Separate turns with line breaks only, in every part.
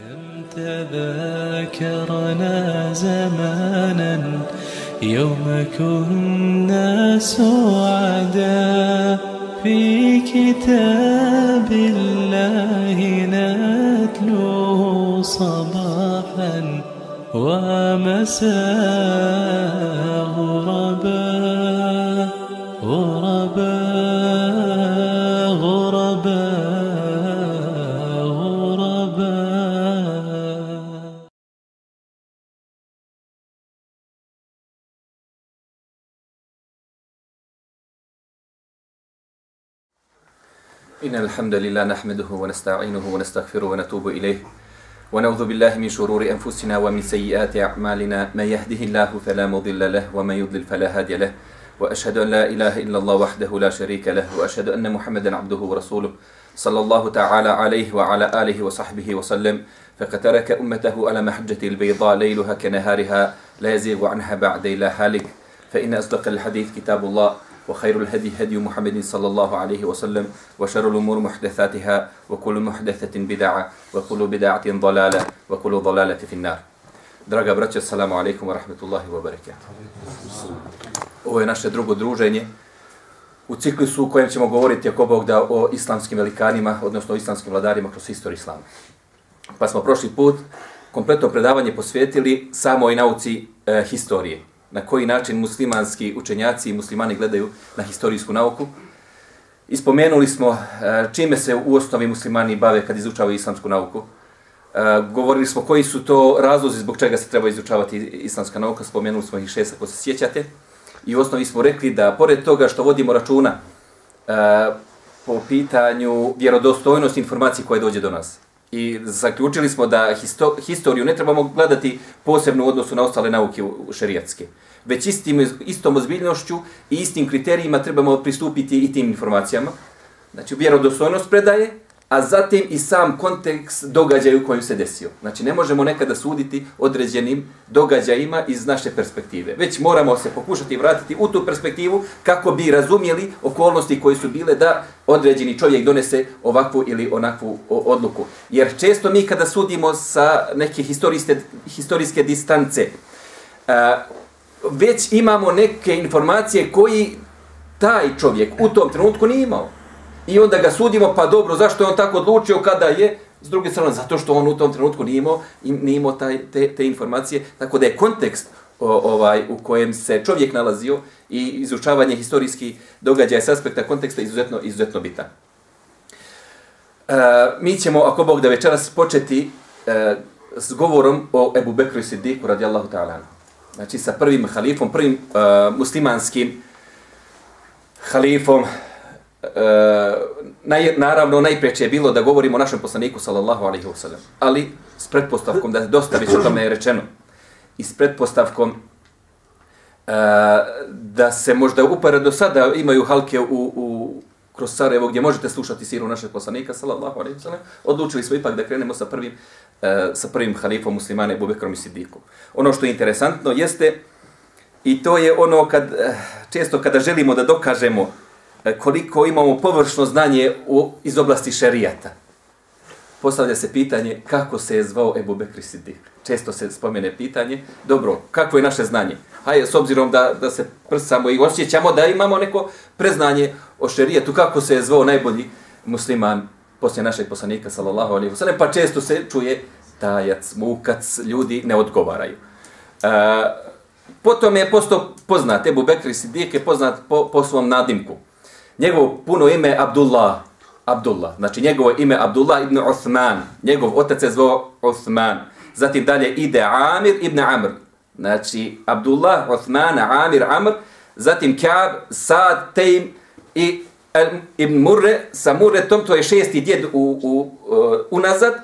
كم تذاكرنا زمانا يوم كنا سعدا في كتاب الله نتلوه صباحا ومساء غربا
إن الحمد لله نحمده ونستعينه ونستغفره ونتوب إليه. ونعوذ بالله من شرور أنفسنا ومن سيئات أعمالنا. من يهده الله فلا مضل له ومن يضلل فلا هادي له. وأشهد أن لا إله إلا الله وحده لا شريك له. وأشهد أن محمدا عبده ورسوله. صلى الله تعالى عليه وعلى آله وصحبه وسلم. فقد ترك أمته على محجة البيضاء ليلها كنهارها لا يزيغ عنها بعد إلا هالك. فإن أصدق الحديث كتاب الله. وخير الهدي هدي محمد صلى الله عليه وسلم وشر الأمور محدثاتها وكل محدثة بدعة وكل بدعة ضلالة وكل ضلالة في النار Draga braća, assalamu alaikum wa rahmatullahi wa barakatuh. Ovo je naše drugo druženje u ciklusu u kojem ćemo govoriti ako Bog da o islamskim velikanima, odnosno o islamskim vladarima kroz istoriju islama. Pa smo prošli put kompletno predavanje posvetili samoj nauci e, historije. Na koji način muslimanski učenjaci i muslimani gledaju na historijsku nauku. Ispomenuli smo e, čime se u osnovi muslimani bave kad izučavaju islamsku nauku. E, govorili smo koji su to razlozi zbog čega se treba izučavati islamska nauka. Spomenuli smo ih šest ako se sjećate. I u osnovi smo rekli da pored toga što vodimo računa e, po pitanju vjerodostojnosti informacije koje dođe do nas. I zaključili smo da histo, historiju ne trebamo gledati posebno u odnosu na ostale nauke šerijatske. Već istim, istom ozbiljnošću i istim kriterijima trebamo pristupiti i tim informacijama. Znači, vjerodostojnost predaje, a zatim i sam kontekst događaja u kojem se desio. Znači, ne možemo nekada suditi određenim događajima iz naše perspektive. Već moramo se pokušati vratiti u tu perspektivu kako bi razumjeli okolnosti koje su bile da određeni čovjek donese ovakvu ili onakvu odluku. Jer često mi kada sudimo sa neke historijske, historijske distance, e, već imamo neke informacije koji taj čovjek u tom trenutku nije imao. I onda ga sudimo, pa dobro, zašto je on tako odlučio kada je? S druge strane, zato što on u tom trenutku nije imao, nije imao taj, te, te informacije. Tako da je kontekst o, ovaj u kojem se čovjek nalazio i izučavanje historijskih događaja s aspekta konteksta izuzetno, izuzetno bitan. E, mi ćemo, ako Bog da večeras, početi e, s govorom o Ebu Bekru i Siddiku radijallahu ta'ala. Znači sa prvim halifom, prvim e, muslimanskim halifom, E, naj, naravno, najpreće je bilo da govorimo o našem poslaniku, sallallahu alaihi wa sallam. Ali s pretpostavkom, da dosta već o tome je rečeno, i s pretpostavkom e, da se možda upare do sada imaju halke u, u kroz Sarajevo gdje možete slušati siru našeg poslanika, sallallahu alaihi wa sallam, odlučili smo ipak da krenemo sa prvim, e, sa prvim halifom muslimane, Bubekrom i Sidikom. Ono što je interesantno jeste, i to je ono kad, često kada želimo da dokažemo E, koliko imamo površno znanje u, iz oblasti šerijata. Postavlja se pitanje kako se je zvao Ebu Bekri Siddiq. Često se spomene pitanje, dobro, kako je naše znanje? Hajde, s obzirom da, da se prsamo i osjećamo da imamo neko preznanje o šerijatu, kako se je zvao najbolji musliman poslije našeg poslanika, sallallahu alaihi wasallam, pa često se čuje tajac, mukac, ljudi ne odgovaraju. E, potom je posto poznat, Ebu Bekri Siddiq je poznat po, po svom nadimku. Njegovo puno ime Abdullah. Abdullah. Znači njegovo ime Abdullah ibn Osman. Njegov otac je zvao Osman. Zatim dalje ide Amir ibn Amr. Znači Abdullah, Osman, Amir, Amr. Zatim Ka'b, Sad, Tejm i ibn Murre. Sa Murretom, to je šesti djed u, u, u, unazad.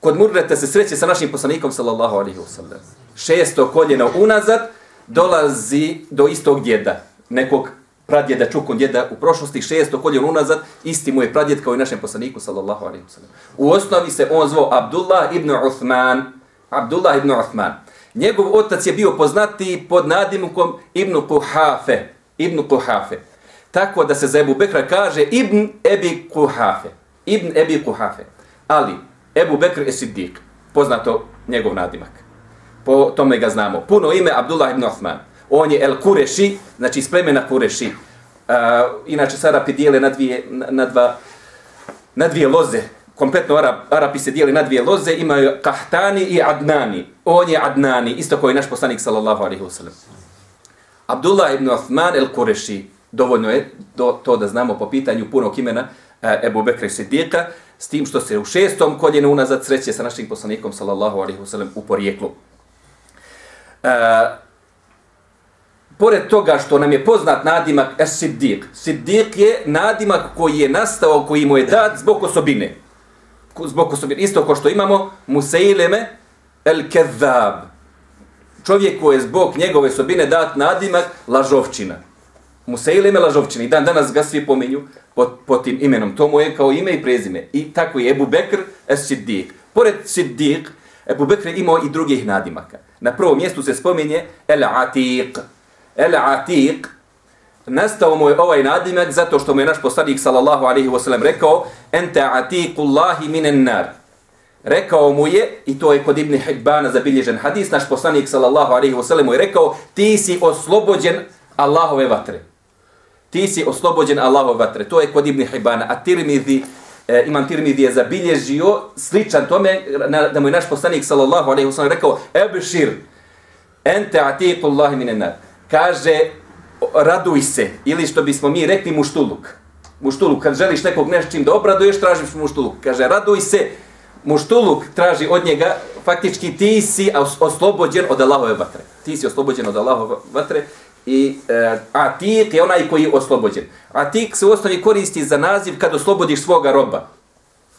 Kod Murreta se sreće sa našim poslanikom, sallallahu alaihi wa sallam. Šesto koljeno unazad dolazi do istog djeda. Nekog pradjeda čukon djeda u prošlosti, šesto koljen unazad, isti mu je pradjed kao i našem poslaniku, sallallahu alaihi wasallam. U osnovi se on zvao Abdullah ibn Uthman. Abdullah ibn Uthman. Njegov otac je bio poznati pod nadimkom Ibn Kuhafe. Ibn Kuhafe. Tako da se za Ebu Bekra kaže Ibn Ebi Kuhafe. Ibn Ebi Kuhafe. Ali, Ebu Bekr je Siddiq. poznato njegov nadimak. Po tome ga znamo. Puno ime Abdullah ibn Uthman. On je El Kureši, znači iz plemena Kureši. Uh, inače se Arapi dijele na dvije, na, dva, na dvije loze. Kompletno Arab, Arapi se dijele na dvije loze. Imaju Kahtani i Adnani. On je Adnani, isto koji naš poslanik sallallahu alaihi wasallam. Abdullah ibn Osman El Kureši. Dovoljno je do, to da znamo po pitanju punog imena uh, Ebu Bekra Sidika, s tim što se u šestom koljenu unazad sreće sa našim poslanikom sallallahu alaihi wasallam u porijeklu. Uh, pored toga što nam je poznat nadimak es Siddiq. Siddiq je nadimak koji je nastao, koji mu je dat zbog osobine. Zbog osobine. Isto kao što imamo Museileme el Kezab. Čovjek koji je zbog njegove osobine dat nadimak lažovčina. Museileme lažovčina. I dan danas ga svi pominju pod, pod tim imenom. To mu je kao ime i prezime. I tako je Ebu Bekr es Siddiq. Pored Siddiq, Ebu Bekr imao i drugih nadimaka. Na prvom mjestu se spominje El Atiq. El Atiq, nastao mu je ovaj nadimak zato što mu je naš poslanik sallallahu alaihi wasallam rekao Ente Atiqullahi minen nar. Rekao mu je, i to je kod Ibn Hibbana zabilježen hadis, naš poslanik sallallahu alaihi wasallam mu je rekao ti si oslobođen Allahove vatre. Ti si oslobođen Allahove vatre. To je kod Ibn Hibbana. A Tirmidhi, e, imam Tirmidhi je zabilježio sličan tome na, da mu je naš poslanik sallallahu alejhi ve sellem rekao Ebšir, ente atiqullahi minen nar kaže raduj se ili što bismo mi rekli muštuluk. Muštuluk, kad želiš nekog nečim da obraduješ, tražiš muštuluk. Kaže raduj se, muštuluk traži od njega, faktički ti si oslobođen od Allahove vatre. Ti si oslobođen od Allahove vatre i e, atik je onaj koji je oslobođen. Atik se u osnovi koristi za naziv kad oslobodiš svoga roba.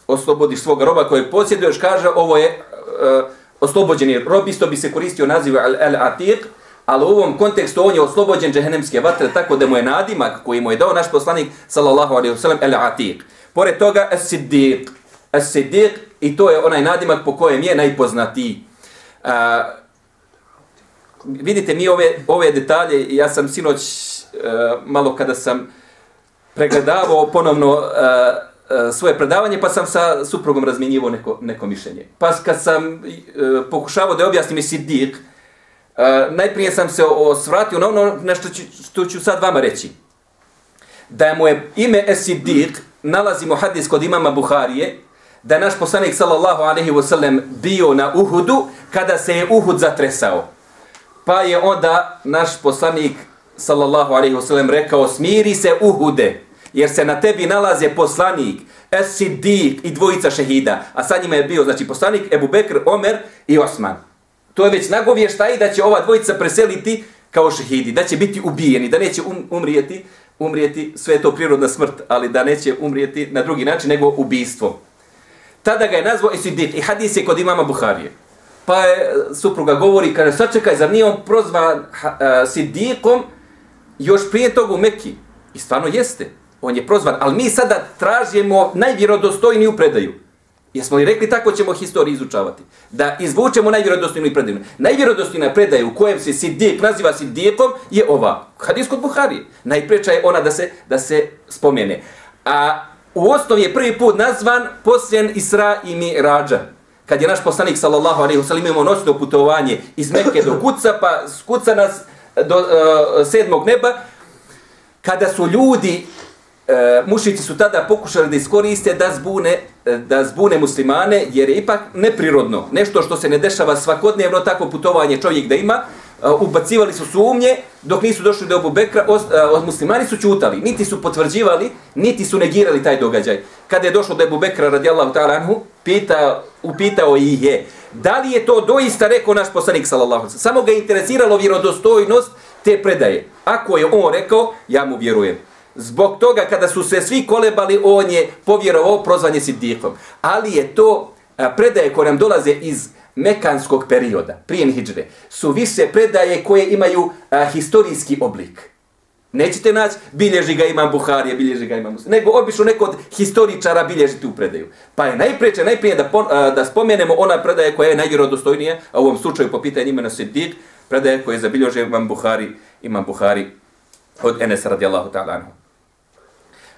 Oslobodiš svoga roba kojeg posjeduješ, kaže ovo je e, oslobođeni rob, isto bi se koristio naziv al-atik, al ali u ovom kontekstu on je oslobođen džehennemske vatre tako da mu je nadimak koji mu je dao naš poslanik sallallahu alaihi wa sallam el atiq. Pored toga es siddiq. Es siddiq i to je onaj nadimak po kojem je najpoznatiji. Uh, vidite mi ove, ove detalje, ja sam sinoć uh, malo kada sam pregledavao ponovno uh, uh, svoje predavanje, pa sam sa suprugom razminjivo neko, neko mišljenje. Pa kad sam uh, pokušavao da objasnim i siddiq, Uh, E, najprije sam se osvratio na ono nešto ću, što ću sad vama reći. Da mu je ime Esidik, nalazimo hadis kod imama Buharije, da je naš poslanik sallallahu alaihi wa sallam bio na Uhudu kada se je Uhud zatresao. Pa je onda naš poslanik sallallahu alaihi wa sallam rekao smiri se Uhude, jer se na tebi nalaze poslanik, Esidik i dvojica šehida. A sa njima je bio znači poslanik Ebu Bekr, Omer i Osman. To je već nagovještaj da će ova dvojica preseliti kao šehidi, da će biti ubijeni, da neće um, umrijeti, umrijeti, sve je to prirodna smrt, ali da neće umrijeti na drugi način nego ubijstvo. Tada ga je nazvao Esidik i hadis je kod imama Buharije. Pa je e, supruga govori, kaže, sad čekaj, zar nije on prozvan uh, e, Sidikom još prije toga u Mekki? I stvarno jeste, on je prozvan, ali mi sada tražimo najvjerodostojniju predaju. Jesmo li rekli tako ćemo historiju izučavati? Da izvučemo najvjerodostojniju predaju. Najvjerodostojna predaja u kojem se Sidijek naziva Sidijekom je ova. Hadis kod Buhari. Najpreča je ona da se, da se spomene. A u osnovi je prvi put nazvan posljen Isra i Mirađa. Kad je naš poslanik sallallahu alaihi ve sallam imao noćno putovanje iz Mekke do Kuca, pa s Kuca nas do uh, sedmog neba, kada su ljudi uh, mušici su tada pokušali da iskoriste da zbune, da zbune muslimane, jer je ipak neprirodno. Nešto što se ne dešava svakodnevno, takvo putovanje čovjek da ima, ubacivali su sumnje, dok nisu došli do Abu Bekra, os, os, muslimani su čutali, niti su potvrđivali, niti su negirali taj događaj. Kada je došlo do Abu Bekra radijallahu ta'ala anhu, pita, upitao ih je, da li je to doista rekao naš poslanik sallallahu Samo ga interesiralo vjerodostojnost te predaje. Ako je on rekao, ja mu vjerujem. Zbog toga kada su se svi kolebali, on je povjerovao prozvanje Siddiqom. Ali je to predaje koje nam dolaze iz mekanskog perioda, prije Hidžre, su više predaje koje imaju a, historijski oblik. Nećete naći, bilježi ga imam Buharije, bilježi ga imam Musa. Nego obično neko od historičara bilježi tu predaju. Pa je najpreče, najprije da, pon, a, da spomenemo ona predaje koja je najvjerodostojnija, a u ovom slučaju po pitanju imena Siddiq, predaje koje je zabilježio imam Buhari, imam Buhari od Enes radijallahu ta'ala anhu.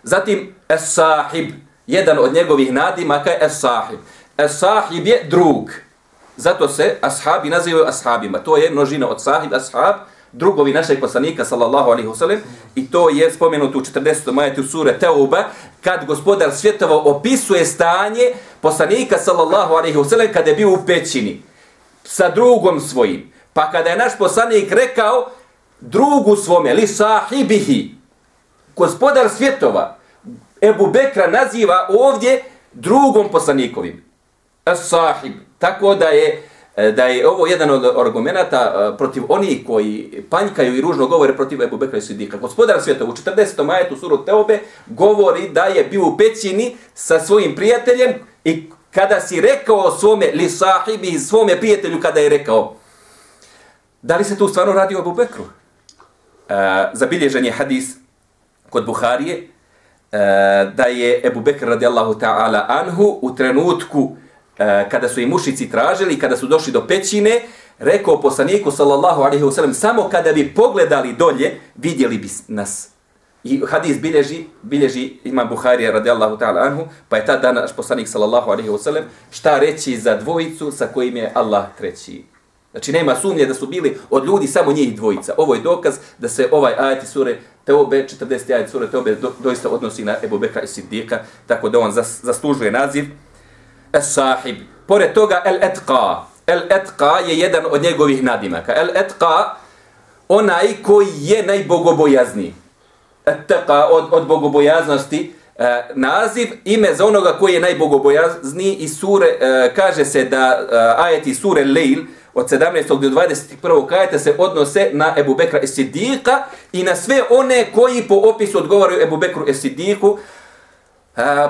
Zatim Es-Sahib, jedan od njegovih nadimaka je Es-Sahib. Es-Sahib je drug. Zato se ashabi nazivaju ashabima. To je množina od sahib, ashab, drugovi našeg poslanika, sallallahu alaihi wasallam, i to je spomenuto u 40. majetu sure Teuba, kad gospodar svjetova opisuje stanje poslanika, sallallahu alaihi wasallam, kada je bio u pećini sa drugom svojim. Pa kada je naš poslanik rekao drugu svome, li sahibihi, gospodar svjetova, Ebu Bekra naziva ovdje drugom poslanikovim. As-sahib. Tako da je e, da je ovo jedan od argumenta e, protiv onih koji panjkaju i ružno govore protiv Ebu Bekra i Sidika. Gospodar svjetova u 40. majetu suru Teobe govori da je bio u pećini sa svojim prijateljem i kada si rekao svome li sahibi svome prijatelju kada je rekao da li se tu stvarno radi o Ebu Bekru? E, zabilježen je hadis kod Buharije e, da je Ebu Bekr radijallahu ta'ala anhu u trenutku e, kada su i mušici tražili, kada su došli do pećine, rekao poslaniku sallallahu alaihi wa sallam, samo kada bi pogledali dolje, vidjeli bi nas. I hadis bilježi, bilježi ima Buharija radijallahu ta'ala anhu, pa je tad naš poslanik sallallahu alaihi wa sallam, šta reći za dvojicu sa kojim je Allah treći. Znači nema sumnje da su bili od ljudi samo njih dvojica. Ovo je dokaz da se ovaj ajet sure Teobe, 40. ajet sure Teobe do, doista odnosi na Ebu Bekra i Siddika, tako da on zas, zaslužuje naziv Es-Sahib. Pored toga, El-Etqa. El-Etqa je jedan od njegovih nadimaka. El-Etqa, onaj koji je najbogobojazniji. Etqa od, od bogobojaznosti, e, naziv, ime za onoga koji je najbogobojazniji i sure, e, kaže se da e, ajeti sure Lejl, od 17. do 21. kajeta se odnose na Ebu Bekra Esidika i na sve one koji po opisu odgovaraju Ebu Bekru Esidiku,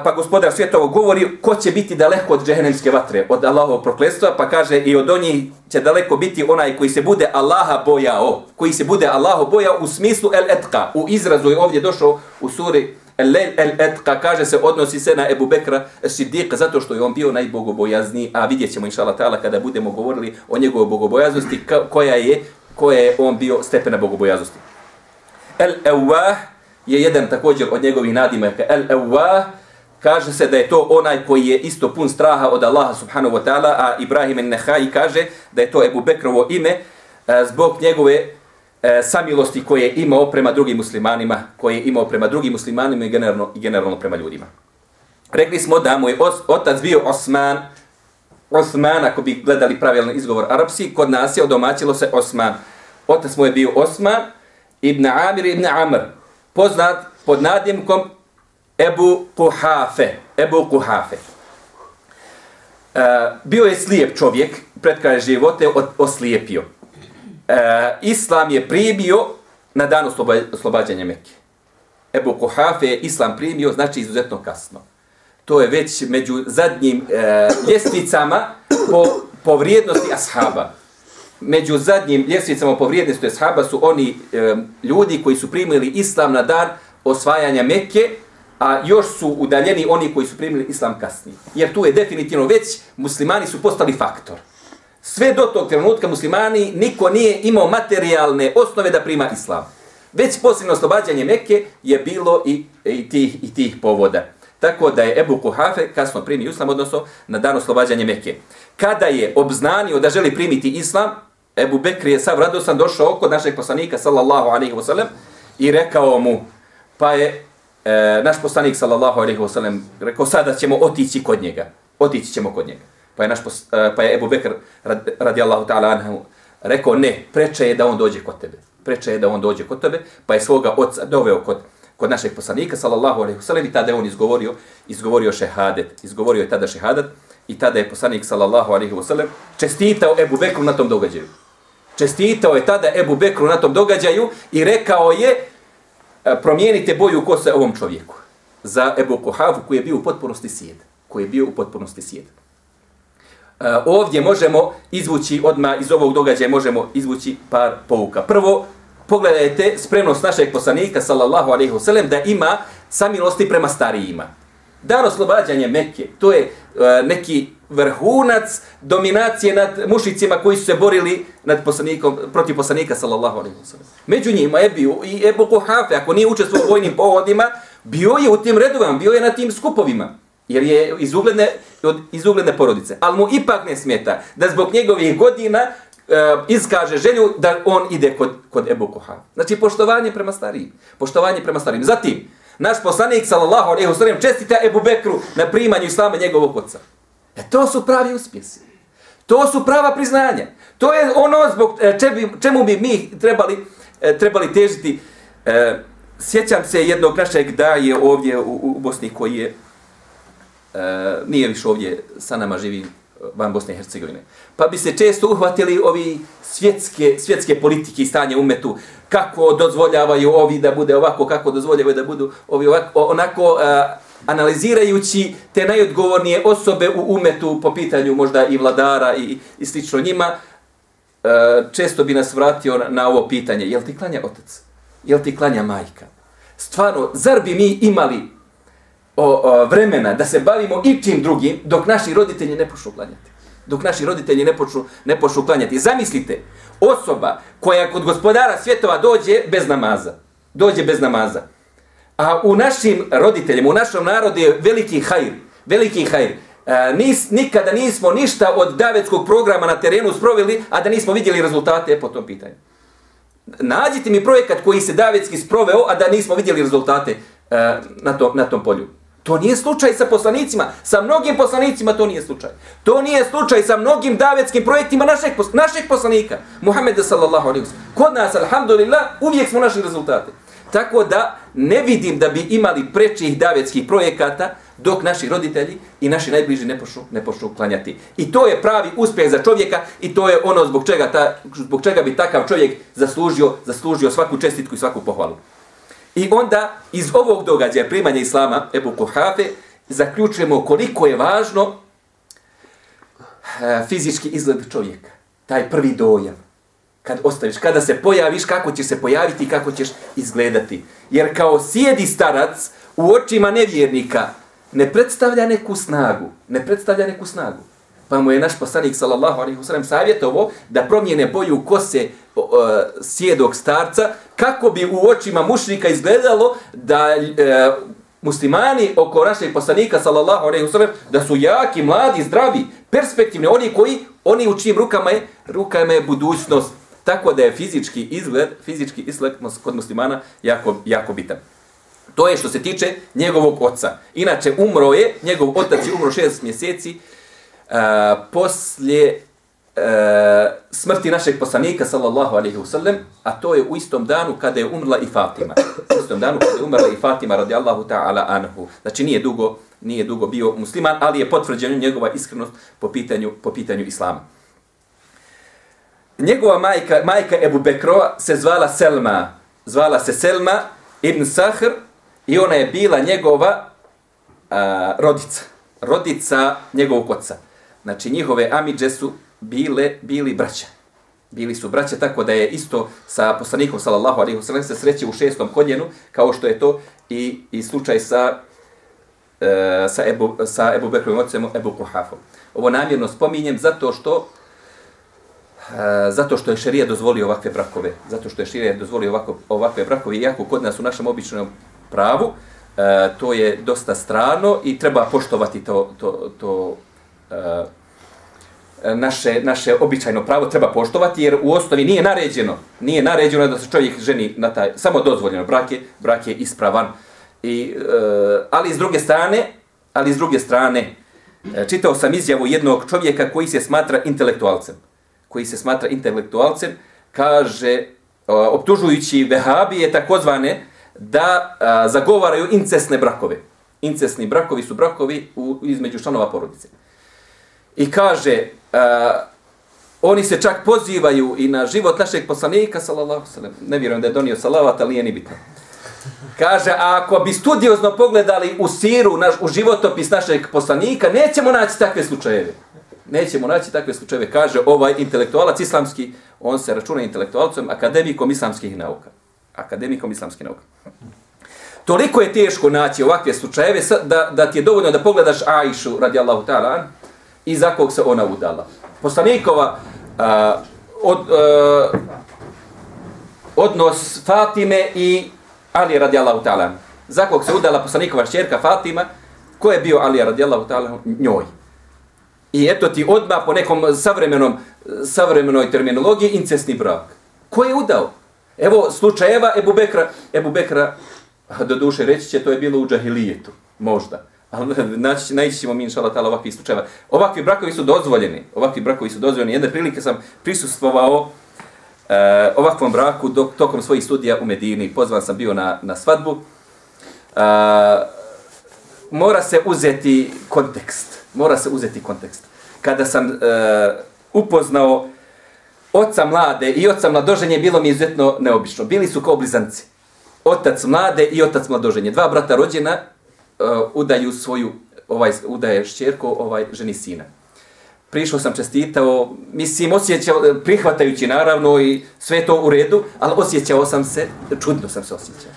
pa gospodar svjetovo govori ko će biti daleko od džehennemske vatre, od Allahovog prokletstva, pa kaže i od onih će daleko biti onaj koji se bude Allaha bojao, koji se bude Allaha bojao u smislu el-etka, u izrazu je ovdje došao u suri El-Lejl el-Etka, kaže se, odnosi se na Ebu Bekra Siddiqa, zato što je on bio najbogobojazniji, a vidjet ćemo, inša Allah, kada budemo govorili o njegovoj bogobojaznosti, koja je, koja je on bio stepena bogobojaznosti. El-Ewah je jedan također od njegovih nadimaka. El-Ewah, kaže se da je to onaj koji je isto pun straha od Allaha subhanahu wa ta'ala, a Ibrahim el-Nehai kaže da je to Ebu Bekrovo ime eh, zbog njegove e, samilosti koje je imao prema drugim muslimanima, koje je imao prema drugim muslimanima i generalno, i generalno prema ljudima. Rekli smo da mu je otac bio Osman, Osman, ako bi gledali pravilni izgovor arapski, kod nas je odomaćilo se Osman. Otac mu je bio Osman, ibn Amir ibn Amr, poznat pod nadimkom Ebu Kuhafe. Ebu Kuhafe. E, bio je slijep čovjek, pred kraje živote oslijepio e, islam je primio na dan oslobađanja Mekke. Ebu Kuhafe je islam primio, znači izuzetno kasno. To je već među zadnjim e, ljestvicama po, po vrijednosti ashaba. Među zadnjim ljestvicama po vrijednosti ashaba su oni e, ljudi koji su primili islam na dan osvajanja Mekke, a još su udaljeni oni koji su primili islam kasnije. Jer tu je definitivno već muslimani su postali faktor. Sve do tog trenutka muslimani, niko nije imao materijalne osnove da prima islam. Već posljedno oslobađanje Mekke je bilo i, i, tih, i tih povoda. Tako da je Ebu Kuhafe kasno primi islam, odnosno na dan oslobađanja Mekke. Kada je obznanio da želi primiti islam, Ebu Bekri je sav radosan došao kod našeg poslanika, sallallahu alaihi wa sallam, i rekao mu, pa je e, naš poslanik, sallallahu alaihi wa sallam, rekao, sada ćemo otići kod njega. Otići ćemo kod njega. Pa je, naš, e, pa je Ebu Bekr radijallahu ta'ala anhu rekao ne, preče je da on dođe kod tebe. Preče je da on dođe kod tebe, pa je svoga oca doveo kod, kod našeg poslanika, sallallahu alaihi wasallam, i tada je on izgovorio, izgovorio šehadet, izgovorio je tada šehadet, i tada je poslanik, sallallahu alaihi wasallam, čestitao Ebu Bekru na tom događaju. Čestitao je tada Ebu Bekru na tom događaju i rekao je, e, promijenite boju kose ovom čovjeku. Za Ebu Kohavu koji je bio u potpunosti sjed. Koji je bio u potpunosti sjed. Eh, ovdje možemo izvući odma iz ovog događaja možemo izvući par pouka. Prvo, pogledajte spremnost našeg poslanika sallallahu alejhi ve sellem da ima samilosti prema starijima. Dan oslobađanja Mekke, to je e, neki vrhunac dominacije nad mušicima koji su se borili nad poslanikom, protiv poslanika sallallahu alejhi ve sellem. Među njima je bio i Ebu Kuhafe, ako nije učestvovao u vojnim pohodima, bio je u tim redovima, bio je na tim skupovima. Jer je iz ugledne od, iz ugledne porodice, ali mu ipak ne smeta da zbog njegovih godina e, iskaže želju da on ide kod, kod Ebu Kuhafe. Znači, poštovanje prema starijim. Poštovanje prema starijim. Zatim, naš poslanik, sallallahu alaihi wasallam, čestita Ebu Bekru na primanju islama njegovog oca. E to su pravi uspjesi. To su prava priznanja. To je ono zbog eh, čebi, čemu bi mi trebali, eh, trebali težiti. E, sjećam se jednog našeg da je ovdje u, u Bosni koji je E, nije više ovdje sa nama živi e, van Bosne i Hercegovine. Pa bi se često uhvatili ovi svjetske, svjetske politike i stanje umetu, kako dozvoljavaju ovi da bude ovako, kako dozvoljavaju da budu ovi ovako, onako, e, analizirajući te najodgovornije osobe u umetu po pitanju možda i vladara i, i slično njima, e, često bi nas vratio na, na ovo pitanje, jel ti klanja otac? Jel ti klanja majka? Stvarno, zar bi mi imali o, o, vremena da se bavimo i čim drugim dok naši roditelji ne počnu klanjati? Dok naši roditelji ne počnu, ne počnu klanjati. Zamislite, osoba koja kod gospodara svjetova dođe bez namaza. Dođe bez namaza. A u našim roditeljima, u našom narodu je veliki hajr. Veliki hajr. E, nis, nikada nismo ništa od davetskog programa na terenu sproveli, a da nismo vidjeli rezultate po tom pitanju. Nađite mi projekat koji se davetski sproveo, a da nismo vidjeli rezultate e, na, to, na tom polju. To nije slučaj sa poslanicima. Sa mnogim poslanicima to nije slučaj. To nije slučaj sa mnogim davetskim projektima našeg, našeg poslanika. Muhammeda sallallahu alaihi wasallam. Kod nas, alhamdulillah, uvijek smo našli rezultate. Tako da ne vidim da bi imali prečih davetskih projekata dok naši roditelji i naši najbliži ne počnu, ne počnu klanjati. I to je pravi uspjeh za čovjeka i to je ono zbog čega, ta, zbog čega bi takav čovjek zaslužio, zaslužio svaku čestitku i svaku pohvalu. I onda iz ovog događaja primanja Islama Ebu Kuhafe zaključujemo koliko je važno e, fizički izgled čovjeka. Taj prvi dojam kad ostaviš, kada se pojaviš, kako ćeš se pojaviti i kako ćeš izgledati. Jer kao sjedi starac u očima nevjernika ne predstavlja neku snagu, ne predstavlja neku snagu. Pa mu je naš poslanik sallallahu alejhi ve sellem savjetovao da promijene boju kose uh, sjedog starca kako bi u očima mušnika izgledalo da uh, muslimani oko našeg poslanika sallallahu alejhi ve sellem da su jaki, mladi, zdravi, perspektivni, oni koji oni u čijim rukama je rukama je budućnost Tako da je fizički izgled, fizički izgled kod muslimana jako, jako bitan. To je što se tiče njegovog oca. Inače, umro je, njegov otac je umro šest mjeseci a, poslije uh, smrti našeg poslanika, sallallahu alaihi wasallam, a to je u istom danu kada je umrla i Fatima. U istom danu kada je umrla i Fatima, radijallahu ta'ala anhu. Znači, nije dugo, nije dugo bio musliman, ali je potvrđena njegova iskrenost po pitanju, po pitanju islama njegova majka, majka Ebu Bekro se zvala Selma. Zvala se Selma ibn Sahr i ona je bila njegova a, rodica. Rodica njegovog oca. Znači njihove amidže su bile, bili braća. Bili su braća tako da je isto sa poslanikom sallallahu alaihi wasallam se sreći u šestom koljenu kao što je to i, i slučaj sa e, sa Ebu, sa Ebu Bekrovim ocem Ebu Kuhafom. Ovo namjerno spominjem zato što E, zato što je šerija dozvolio ovakve brakove, zato što je šerija dozvolio ovako, ovakve brakove, iako kod nas u našem običnom pravu, e, to je dosta strano i treba poštovati to, to, to Eh, naše, naše običajno pravo treba poštovati, jer u osnovi nije naređeno, nije naređeno da se čovjek ženi na taj, samo dozvoljeno, brak je, brak je ispravan. I, e, ali s druge strane, ali s druge strane, e, čitao sam izjavu jednog čovjeka koji se smatra intelektualcem koji se smatra intelektualcem, kaže, optužujući vehabije takozvane, da a, zagovaraju incesne brakove. Incesni brakovi su brakovi u, između članova porodice. I kaže, uh, oni se čak pozivaju i na život našeg poslanika, sallallahu sallam, ne vjerujem da je donio salavat, ali nije ni bitno. Kaže, a ako bi studiozno pogledali u siru, naš, u životopis našeg poslanika, nećemo naći takve slučajeve nećemo naći takve slučajeve, kaže ovaj intelektualac islamski, on se računa intelektualcem, akademikom islamskih nauka. Akademikom islamskih nauka. Toliko je teško naći ovakve slučajeve da, da ti je dovoljno da pogledaš Aishu radijallahu ta'ala i za kog se ona udala. Poslanikova uh, od, uh, odnos Fatime i Ali radijallahu ta'ala. Za kog se udala poslanikova šćerka Fatima, ko je bio Ali radijallahu ta'ala njoj. I eto ti odma po nekom savremenom, savremenoj terminologiji incestni brak. Ko je udao? Evo slučajeva Ebu Bekra, Ebu Bekra, do duše reći će, to je bilo u džahilijetu, možda. Ali naći, naći ćemo mi inšala tala ovakvih slučajeva. Ovakvi brakovi su dozvoljeni. Ovakvi brakovi su dozvoljeni. Jedne prilike sam prisustvovao uh, ovakvom braku dok, tokom svojih studija u Medini. Pozvan sam bio na, na svadbu. Uh, mora se uzeti kontekst. Mora se uzeti kontekst. Kada sam uh, upoznao oca mlade i oca mladoženje, bilo mi izuzetno neobično. Bili su kao blizanci. Otac mlade i otac mladoženje. Dva brata rođena, uh, udaju svoju, ovaj, udaje šćerko, ovaj, ženi sina. Prišao sam čestitao, mislim, osjećao, prihvatajući naravno i sve to u redu, ali osjećao sam se, čudno sam se osjećao.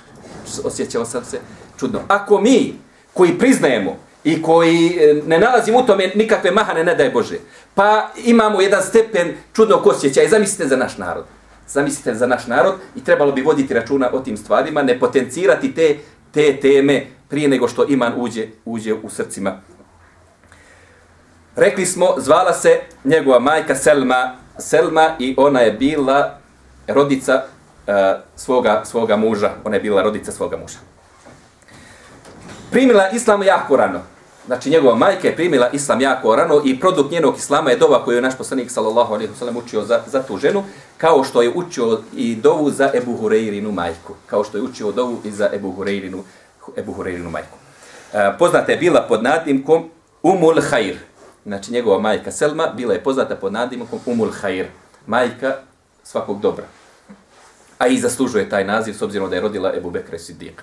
Osjećao sam se čudno. Ako mi, koji priznajemo i koji e, ne nalazimo u tome nikakve mahane, ne daj Bože, pa imamo jedan stepen čudnog osjećaja i zamislite za naš narod. Zamislite za naš narod i trebalo bi voditi računa o tim stvarima, ne potencirati te, te teme prije nego što iman uđe, uđe u srcima. Rekli smo, zvala se njegova majka Selma, Selma i ona je bila rodica uh, svoga, svoga muža. Ona je bila rodica svoga muža. Primila islam jako rano. Znači njegova majka je primila islam jako rano i produkt njenog islama je dova koju je naš poslanik sallallahu alaihi wasallam, učio za, za tu ženu, kao što je učio i dovu za Ebu Hurajrinu majku, kao što je učio dovu i za Ebu Ebu Hurajrinu majku. E, poznata je bila pod nadimkom Umul Khair. Znači njegova majka Selma bila je poznata pod nadimkom Umul Khair. Majka svakog dobra. A i zaslužuje taj naziv s obzirom da je rodila Ebu Bekra Siddiq.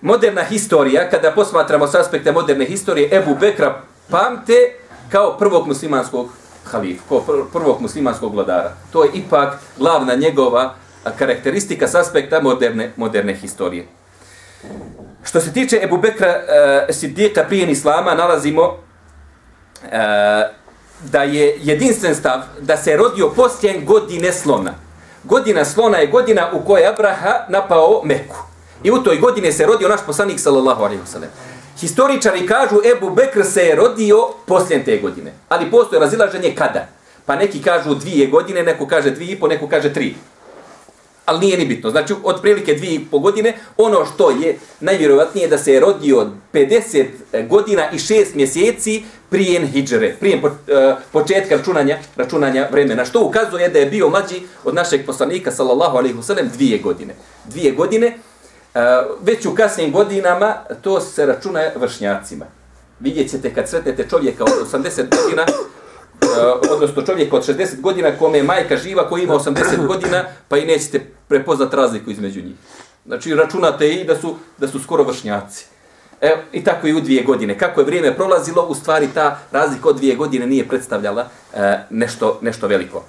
Moderna historija, kada posmatramo s aspekta moderne historije, Ebu Bekra pamte kao prvog muslimanskog halifa, kao prvog muslimanskog vladara. To je ipak glavna njegova karakteristika s aspekta moderne, moderne historije. Što se tiče Ebu Bekra e, Siddiqa prije Islama, nalazimo e, da je jedinstven stav da se rodio posljen godine slona. Godina slona je godina u kojoj Abraha napao Meku. I u toj godine se rodio naš poslanik sallallahu alejhi ve sellem. Historičari kažu Ebu Bekr se je rodio posljen te godine. Ali postoje razilaženje kada. Pa neki kažu dvije godine, neko kaže dvije i po, neko kaže tri ali nije ni bitno. Znači, od prilike dvije i po godine, ono što je najvjerovatnije da se je rodio 50 e, godina i 6 mjeseci prije hijđre, prije po, uh, početka računanja, računanja vremena, što ukazuje da je bio mlađi od našeg poslanika, sallallahu alaihi wasallam, dvije godine. Dvije godine, uh, već u kasnim godinama, to se računa vršnjacima. Vidjet ćete kad sretnete čovjeka od 80 godina, uh, Eh, odnosno čovjek od 60 godina kome je majka živa koji ima 80 godina, pa i nećete prepoznat razliku između njih. Znači računate i da su, da su skoro vršnjaci. Evo, i tako i u dvije godine. Kako je vrijeme prolazilo, u stvari ta razlika od dvije godine nije predstavljala e, nešto, nešto veliko.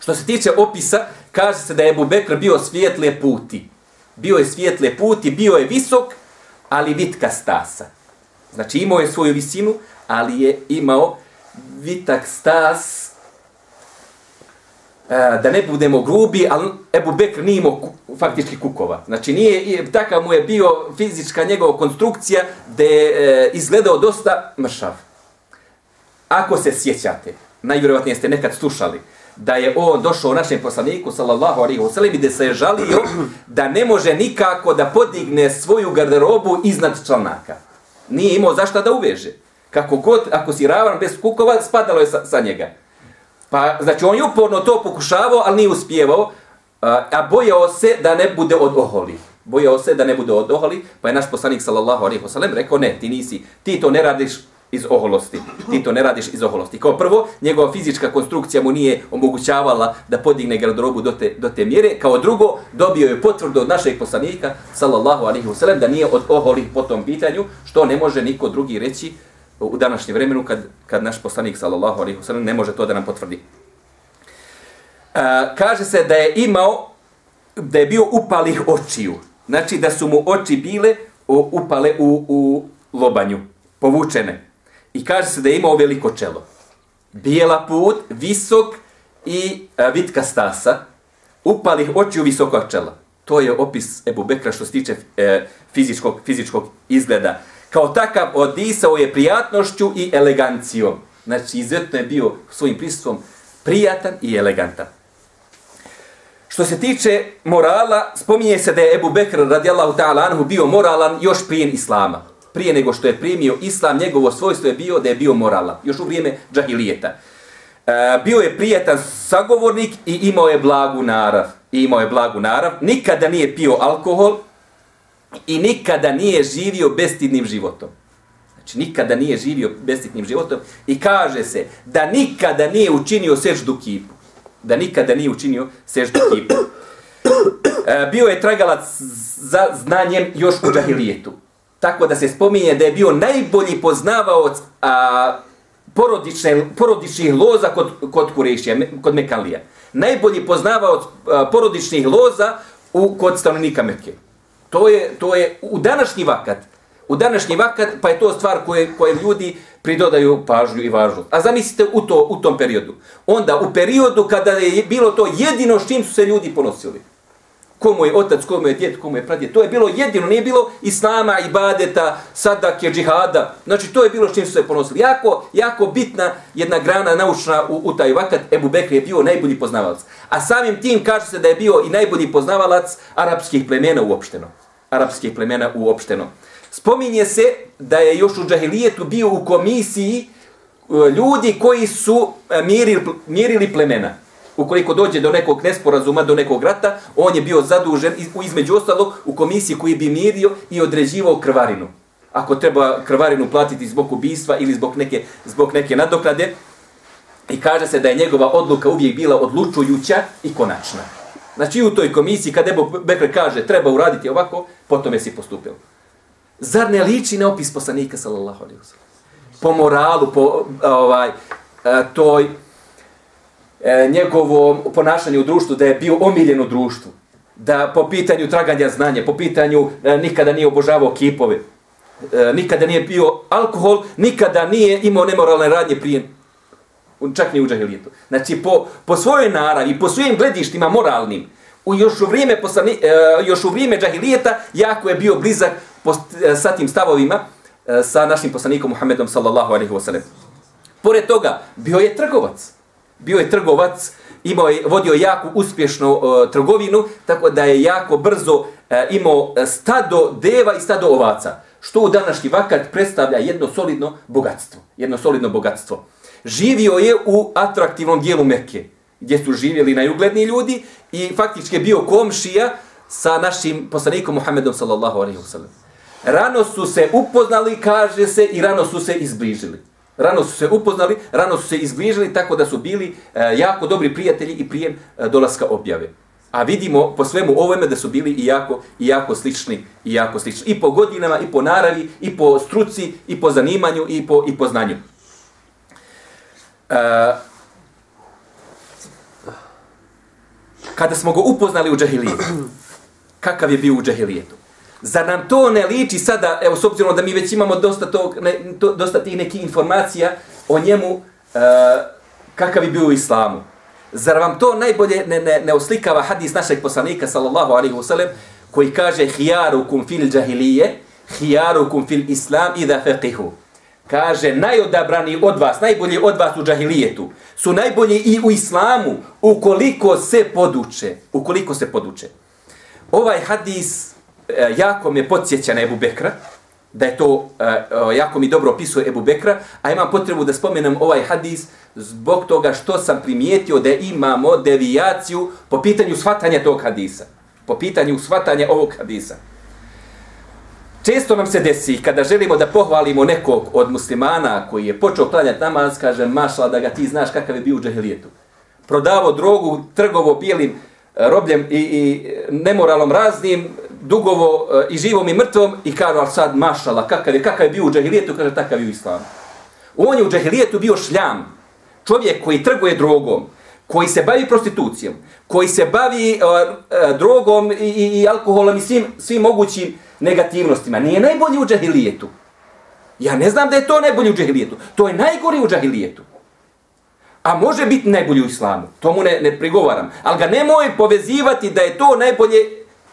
Što se tiče opisa, kaže se da je Ebu Bekr bio svijetle puti. Bio je svijetle puti, bio je visok, ali vitka stasa. Znači imao je svoju visinu, ali je imao vitak stas, e, da ne budemo grubi, ali Ebu Bekr nije imao faktički kukova. Znači, nije, takav mu je bio fizička njegova konstrukcija da je e, izgledao dosta mršav. Ako se sjećate, najvjerovatnije ste nekad slušali, da je on došao našem poslaniku, sallallahu alaihi wa sallam, i da se je žalio da ne može nikako da podigne svoju garderobu iznad članaka. Nije imao zašto da uveže. Kako god, ako si ravan bez kukova, spadalo je sa, sa njega. Pa, znači, on je uporno to pokušavao, ali nije uspjevao, a bojao se da ne bude od oholi. Bojao se da ne bude od oholi, pa je naš poslanik, sallallahu alaihi wa sallam, rekao, ne, ti nisi, ti to ne radiš iz oholosti. Ti to ne radiš iz oholosti. Kao prvo, njegova fizička konstrukcija mu nije omogućavala da podigne garderobu do te, do te mjere. Kao drugo, dobio je potvrdu od našeg poslanika, sallallahu alaihi wa sallam, da nije od oholi po tom pitanju, što ne može niko drugi reći u današnjem vremenu kad, kad naš poslanik sallallahu alejhi ve sellem ne može to da nam potvrdi. E, kaže se da je imao da je bio upalih očiju. Znači da su mu oči bile upale u, u lobanju, povučene. I kaže se da je imao veliko čelo. Bijela put, visok i a, vitka stasa, upalih očiju visokog čela. To je opis Ebu Bekra što se tiče e, fizičkog, fizičkog izgleda kao takav odisao je prijatnošću i elegancijom. Znači, izuzetno je bio svojim prisustvom prijatan i elegantan. Što se tiče morala, spominje se da je Ebu Bekr radijallahu ta'ala anhu bio moralan još prije Islama. Prije nego što je primio Islam, njegovo svojstvo je bio da je bio moralan. Još u vrijeme džahilijeta. E, bio je prijatan sagovornik i imao je blagu narav. I imao je blagu narav. Nikada nije pio alkohol i nikada nije živio bestidnim životom. Znači, nikada nije živio bestidnim životom i kaže se da nikada nije učinio seždu kipu. Da nikada nije učinio seždu kipu. E, bio je tragalac za znanjem još u džahilijetu. Tako da se spominje da je bio najbolji poznavaoc a, porodične, porodičnih loza kod, kod Kurešija, kod Mekalija. Najbolji poznavaoc a, porodičnih loza u, kod stanovnika Mekke. To je, to je u današnji vakat. U današnji vakat, pa je to stvar koje, koje ljudi pridodaju pažnju i važnost. A zamislite u, to, u tom periodu. Onda, u periodu kada je bilo to jedino s čim su se ljudi ponosili. Komu je otac, komu je djet, komu je pradjet. To je bilo jedino, nije bilo islama, ibadeta, sadake, džihada. Znači, to je bilo s čim su se ponosili. Jako, jako bitna jedna grana naučna u, u taj vakat. Ebu Bekr je bio najbolji poznavalac. A samim tim kaže se da je bio i najbolji poznavalac arapskih plemena uopšteno. Arapskih plemena uopšteno. Spominje se da je još u džahilijetu bio u komisiji e, ljudi koji su e, mirili, mirili plemena. Ukoliko dođe do nekog nesporazuma, do nekog rata, on je bio zadužen između ostalog u komisiji koji bi mirio i određivao krvarinu. Ako treba krvarinu platiti zbog ubistva ili zbog neke, zbog neke nadoknade, i kaže se da je njegova odluka uvijek bila odlučujuća i konačna. Znači u toj komisiji, kad Ebu Bekr kaže treba uraditi ovako, potom je si postupio. Zar ne liči na opis poslanika sallallahu alaihi wasallam? Po moralu, po ovaj e, toj e, njegovom ponašanju u društvu da je bio omiljen u društvu. Da po pitanju traganja znanja, po pitanju e, nikada nije obožavao kipove, nikada nije pio alkohol, nikada nije imao nemoralne radnje prije čak ni u džahilijetu. Znači, po, po svojoj naravi, po svojim gledištima moralnim, u još u vrijeme, poslani, e, još u vrijeme džahilijeta, jako je bio blizak post, e, sa tim stavovima e, sa našim poslanikom Muhammedom sallallahu alaihi wa sallam. Pored toga, bio je trgovac. Bio je trgovac, imao je, vodio jako uspješnu uh, trgovinu, tako da je jako brzo uh, imao stado deva i stado ovaca. Što u današnji vakat predstavlja jedno solidno bogatstvo. Jedno solidno bogatstvo. Živio je u atraktivnom dijelu Mekke, gdje su živjeli najugledniji ljudi i faktički je bio komšija sa našim poslanikom Muhammedom sallallahu alaihi wasallam. rano su se upoznali, kaže se, i rano su se izbližili. Rano su se upoznali, rano su se izbližili, tako da su bili e, jako dobri prijatelji i prijem e, dolaska objave. A vidimo po svemu ovome da su bili i jako, i jako slični, i jako slični. I po godinama, i po naravi, i po struci, i po zanimanju, i po, i po znanju. E, kada smo ga upoznali u džahilijetu, kakav je bio u džahilijetu? Zar nam to ne liči sada, evo s obzirom da mi već imamo dosta, tog, ne, to, dosta tih nekih informacija o njemu, e, kakav je bio u islamu? Zar vam to najbolje ne, ne, ne oslikava hadis našeg poslanika, sallallahu alaihi wasallam, koji kaže hijarukum fil džahilije, hijarukum fil islam i da feqihu. Kaže, najodabrani od vas, najbolji od vas u džahilijetu, su najbolji i u islamu, ukoliko se poduče. Ukoliko se poduče. Ovaj hadis e, jako me podsjeća na Ebu Bekra, da je to e, e, jako mi dobro opisuje Ebu Bekra, a imam potrebu da spomenem ovaj hadis zbog toga što sam primijetio da imamo devijaciju po pitanju shvatanja tog hadisa. Po pitanju shvatanja ovog hadisa. Često nam se desi kada želimo da pohvalimo nekog od muslimana koji je počeo klanjati namaz, kaže mašala da ga ti znaš kakav je bio u džahilijetu. Prodavo drogu, trgovo bijelim e, robljem i, i e, nemoralom raznim, dugovo e, i živom i mrtvom i kaže al sad mašala, kakav je, kakav je bio u džahilijetu, kaže, takav je u islamu. On je u džahilijetu bio šljam, čovjek koji trguje drogom, koji se bavi prostitucijom, koji se bavi uh, uh, drogom i, i, i alkoholom i svim, svim mogućim negativnostima. Nije najbolji u džahilijetu. Ja ne znam da je to najbolji u džahilijetu. To je najgori u džahilijetu. A može biti najbolji u islamu. To mu ne, ne prigovaram. Ali ga nemoj povezivati da je to najbolje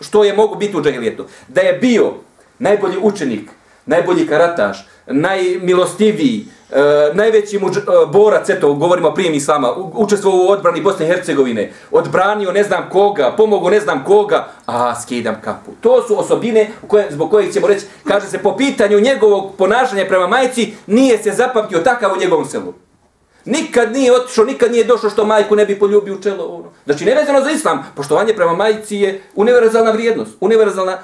što je mogu biti u džahilijetu. Da je bio najbolji učenik najbolji karataš, najmilostiviji, e, najveći muž, e, borac, eto, govorimo prije islama, učestvovao u odbrani Bosne i Hercegovine, odbranio ne znam koga, pomogao ne znam koga, a skidam kapu. To su osobine u koje, zbog kojih ćemo reći, kaže se, po pitanju njegovog ponašanja prema majci, nije se zapamtio takav u njegovom selu. Nikad nije otišao, nikad nije došao što majku ne bi poljubio u čelo. Ono. Znači, nevezano za islam, poštovanje prema majci je univerzalna vrijednost. Univerzalna,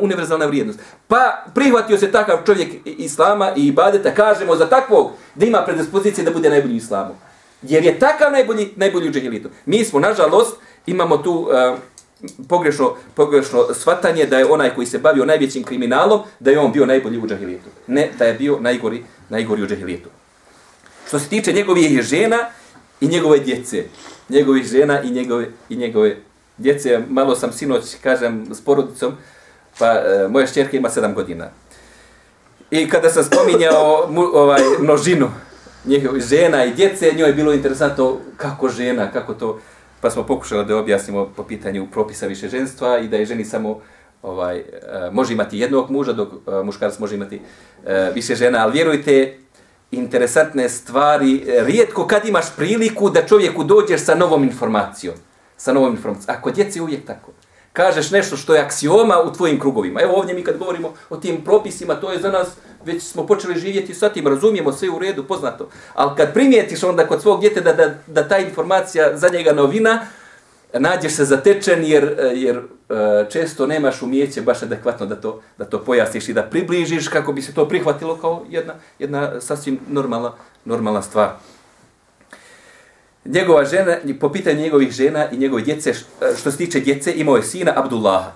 univerzalna vrijednost. Pa prihvatio se takav čovjek islama i ibadeta, kažemo za takvog da ima predispozicije da bude najbolji u islamu. Jer je takav najbolji, najbolji u džahilijetu. Mi smo, nažalost, imamo tu uh, pogrešno, pogrešno shvatanje da je onaj koji se bavio najvećim kriminalom, da je on bio najbolji u džahilijetu. Ne, da je bio najgori, najgori u džahilijetu. Što se tiče njegovih žena i njegove djece. Njegovih žena i njegove, i njegove djece. Malo sam sinoć, kažem, s porodicom, pa e, moja šćerka ima sedam godina. I kada sam spominjao mu, ovaj, množinu njegovih žena i djece, njoj je bilo interesantno kako žena, kako to, pa smo pokušali da objasnimo po pitanju propisa više ženstva i da je ženi samo ovaj, e, može imati jednog muža, dok e, muškarac može imati e, više žena, ali vjerujte, interesantne stvari, e, rijetko kad imaš priliku da čovjeku dođeš sa novom informacijom. Sa novom informacijom. A kod djece je uvijek tako. Kažeš nešto što je aksioma u tvojim krugovima. Evo ovdje mi kad govorimo o tim propisima, to je za nas, već smo počeli živjeti sa tim, razumijemo sve u redu, poznato. Ali kad primijetiš onda kod svog djete da, da, da ta informacija za njega novina, nađeš se zatečen jer, e, jer e, često nemaš umijeće baš adekvatno da to, da to pojasniš i da približiš kako bi se to prihvatilo kao jedna, jedna sasvim normalna, normalna stvar. Njegova žena, po pitanju njegovih žena i njegove djece, e, što se tiče djece, imao je sina Abdullaha.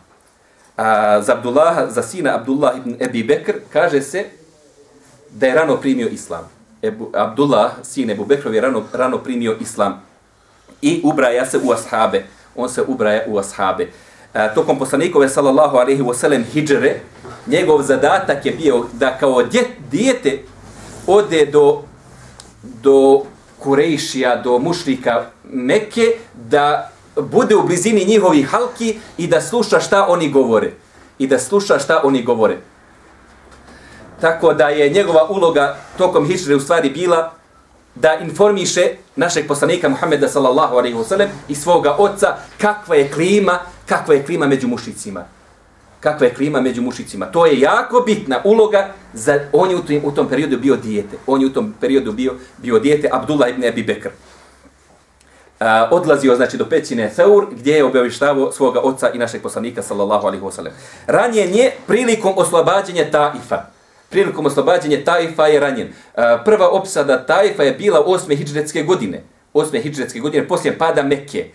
A za Abdullaha, za sina Abdullah ibn Ebi Bekr, kaže se da je rano primio islam. Ebu, Abdullah, sin Ebu Bekrov, je rano, rano primio islam i ubraja se u ashabe. On se ubraja u ashabe. E, tokom poslanikove, sallallahu alaihi wasallam, hijđre, njegov zadatak je bio da kao djet, dijete ode do, do Kurejšija, do mušrika Mekke, da bude u blizini njihovih halki i da sluša šta oni govore. I da sluša šta oni govore. Tako da je njegova uloga tokom hijđre u stvari bila da informiše našeg poslanika Muhammeda sallallahu alaihi wasallam i svoga oca kakva je klima, kakva je klima među mušicima. Kakva je klima među mušicima. To je jako bitna uloga za on je u tom, u tom periodu bio dijete. On je u tom periodu bio bio dijete Abdullah ibn Abi Bekr. A, odlazio znači do pećine Theur gdje je obavještavao svoga oca i našeg poslanika sallallahu alaihi wasallam. Ranjen je prilikom oslobađanja Taifa prilikom oslobađanja Taifa je ranjen. E, prva opsada Taifa je bila 8. hidžretske godine. 8. hidžretske godine, poslije pada Mekke.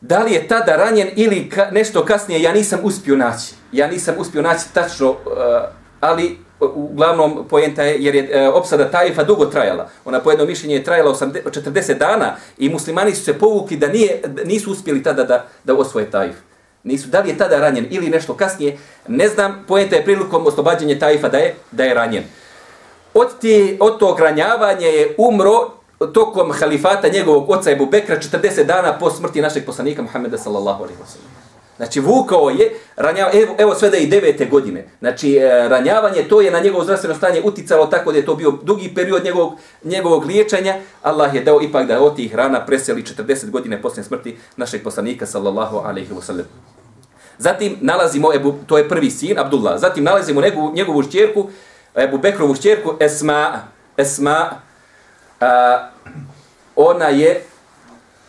Da li je tada ranjen ili ka, nešto kasnije, ja nisam uspio naći. Ja nisam uspio naći tačno, uh, ali e, uglavnom poenta je, jer je e, opsada Taifa dugo trajala. Ona po jednom mišljenju je trajala 80, 40 dana i muslimani su se povukli da nije, nisu uspjeli tada da, da osvoje Taif. Nisu, da li je tada ranjen ili nešto kasnije, ne znam, poenta je prilikom oslobađanja Taifa da je, da je ranjen. Od, ti, od tog ranjavanja je umro tokom halifata njegovog oca Ebu Bekra 40 dana po smrti našeg poslanika Muhammeda sallallahu alaihi wa sallam. Znači, vukao je, ranjava, evo, evo sve da je i devete godine. Znači, e, ranjavanje, to je na njegovo zdravstveno stanje uticalo tako da je to bio dugi period njegovog, njegovog liječenja. Allah je dao ipak da od tih rana preseli 40 godine poslije smrti našeg poslanika, sallallahu alaihi wa sallam. Zatim nalazimo, Ebu, to je prvi sin, Abdullah. Zatim nalazimo njegovu, njegovu šćerku, Ebu Bekrovu šćerku, Esma. Esma, a, ona je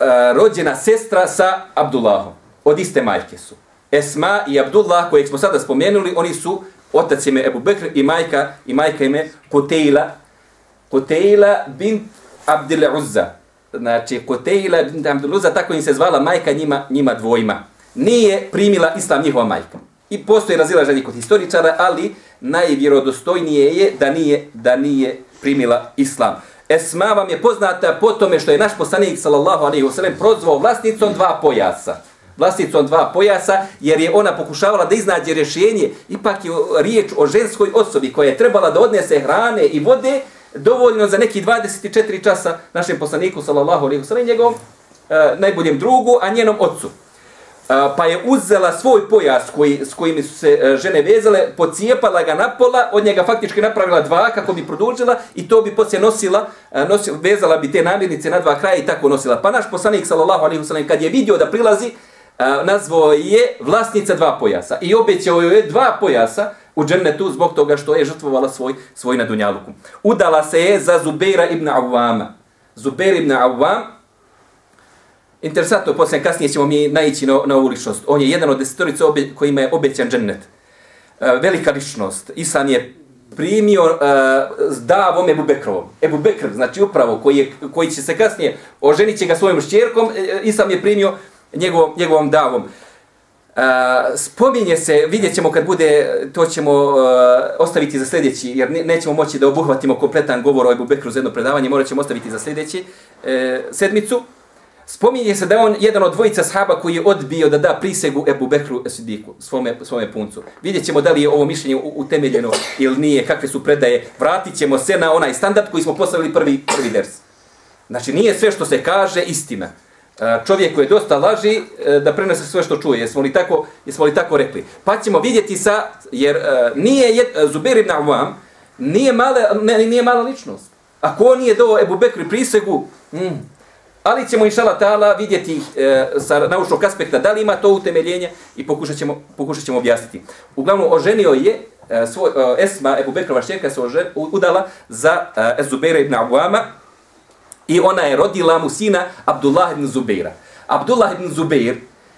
a, rođena sestra sa Abdullahom. Od iste majke su. Esma i Abdullah, kojeg smo sada spomenuli, oni su otac ime Ebu Bekr i majka, i majka ime Kutejla. Kutejla bint Abdil Uzza. Znači, Kutejla bint Abdil Uzza, tako im se zvala majka njima, njima dvojima. Nije primila islam njihova majka. I postoji razilaženje kod historičara, ali najvjerodostojnije je da nije, da nije primila islam. Esma vam je poznata po tome što je naš poslanik sallallahu alejhi ve sellem prozvao vlasnicom dva pojasa vlasticom dva pojasa jer je ona pokušavala da iznađe rješenje, ipak je riječ o ženskoj osobi koja je trebala da odnese hrane i vode dovoljno za neki 24 časa našem poslaniku sallallahu alejhi ve sellem njegovom e, najboljem drugu, a njenom ocu. E, pa je uzela svoj pojas koji, s kojim su se e, žene vezale, pocijepala ga na pola, od njega faktički napravila dva kako bi produžila i to bi poslije nosila, e, a, nosila vezala bi te namirnice na dva kraja i tako nosila. Pa naš poslanik sallallahu alejhi ve sellem kad je vidio da prilazi, nazvao je vlasnica dva pojasa i obećao joj je dva pojasa u džennetu zbog toga što je žrtvovala svoj svoj na dunjaluku. Udala se je za Zubeira ibn Awama. Zubeir ibn Awam, interesantno, poslije kasnije ćemo mi naići na, na ovu ličnost. On je jedan od desetorica obe, kojima je obećan džennet. Velika ličnost. Isan je primio uh, davom Ebu Bekrovom. Ebu Bekr, znači upravo, koji, je, koji će se kasnije oženit će ga svojom šćerkom, e, Isam je primio njegovom, njegovom davom. Uh, spominje se, vidjet ćemo kad bude, to ćemo uh, ostaviti za sljedeći, jer ne, nećemo moći da obuhvatimo kompletan govor o Ebu Bekru za jedno predavanje, morat ćemo ostaviti za sljedeći e, sedmicu. Spominje se da je on jedan od dvojica sahaba koji je odbio da da prisegu Ebu Bekru Sidiku, svome, svome puncu. Vidjet ćemo da li je ovo mišljenje utemeljeno ili nije, kakve su predaje. Vratit ćemo se na onaj standard koji smo postavili prvi, prvi ders. Znači, nije sve što se kaže istina. Čovjek koji je dosta laži e, da prenese sve što čuje. Jesmo li tako, jesmo li tako rekli? Pa ćemo vidjeti sa, jer e, nije jed, Zubair ibn Awam, nije mala, ne, nije mala ličnost. Ako on nije dao Ebu Bekri prisegu, mm, Ali ćemo inšala ta'ala vidjeti e, sa naučnog aspekta da li ima to utemeljenje i pokušat ćemo, pokušat ćemo objasniti. Uglavnom, oženio je e, svoj, e, Esma, Ebu Bekrova šćerka se ožen, udala za e, Zubeira ibn Avama, i ona je rodila mu sina Abdullah ibn Zubeira. Abdullah ibn Zubeir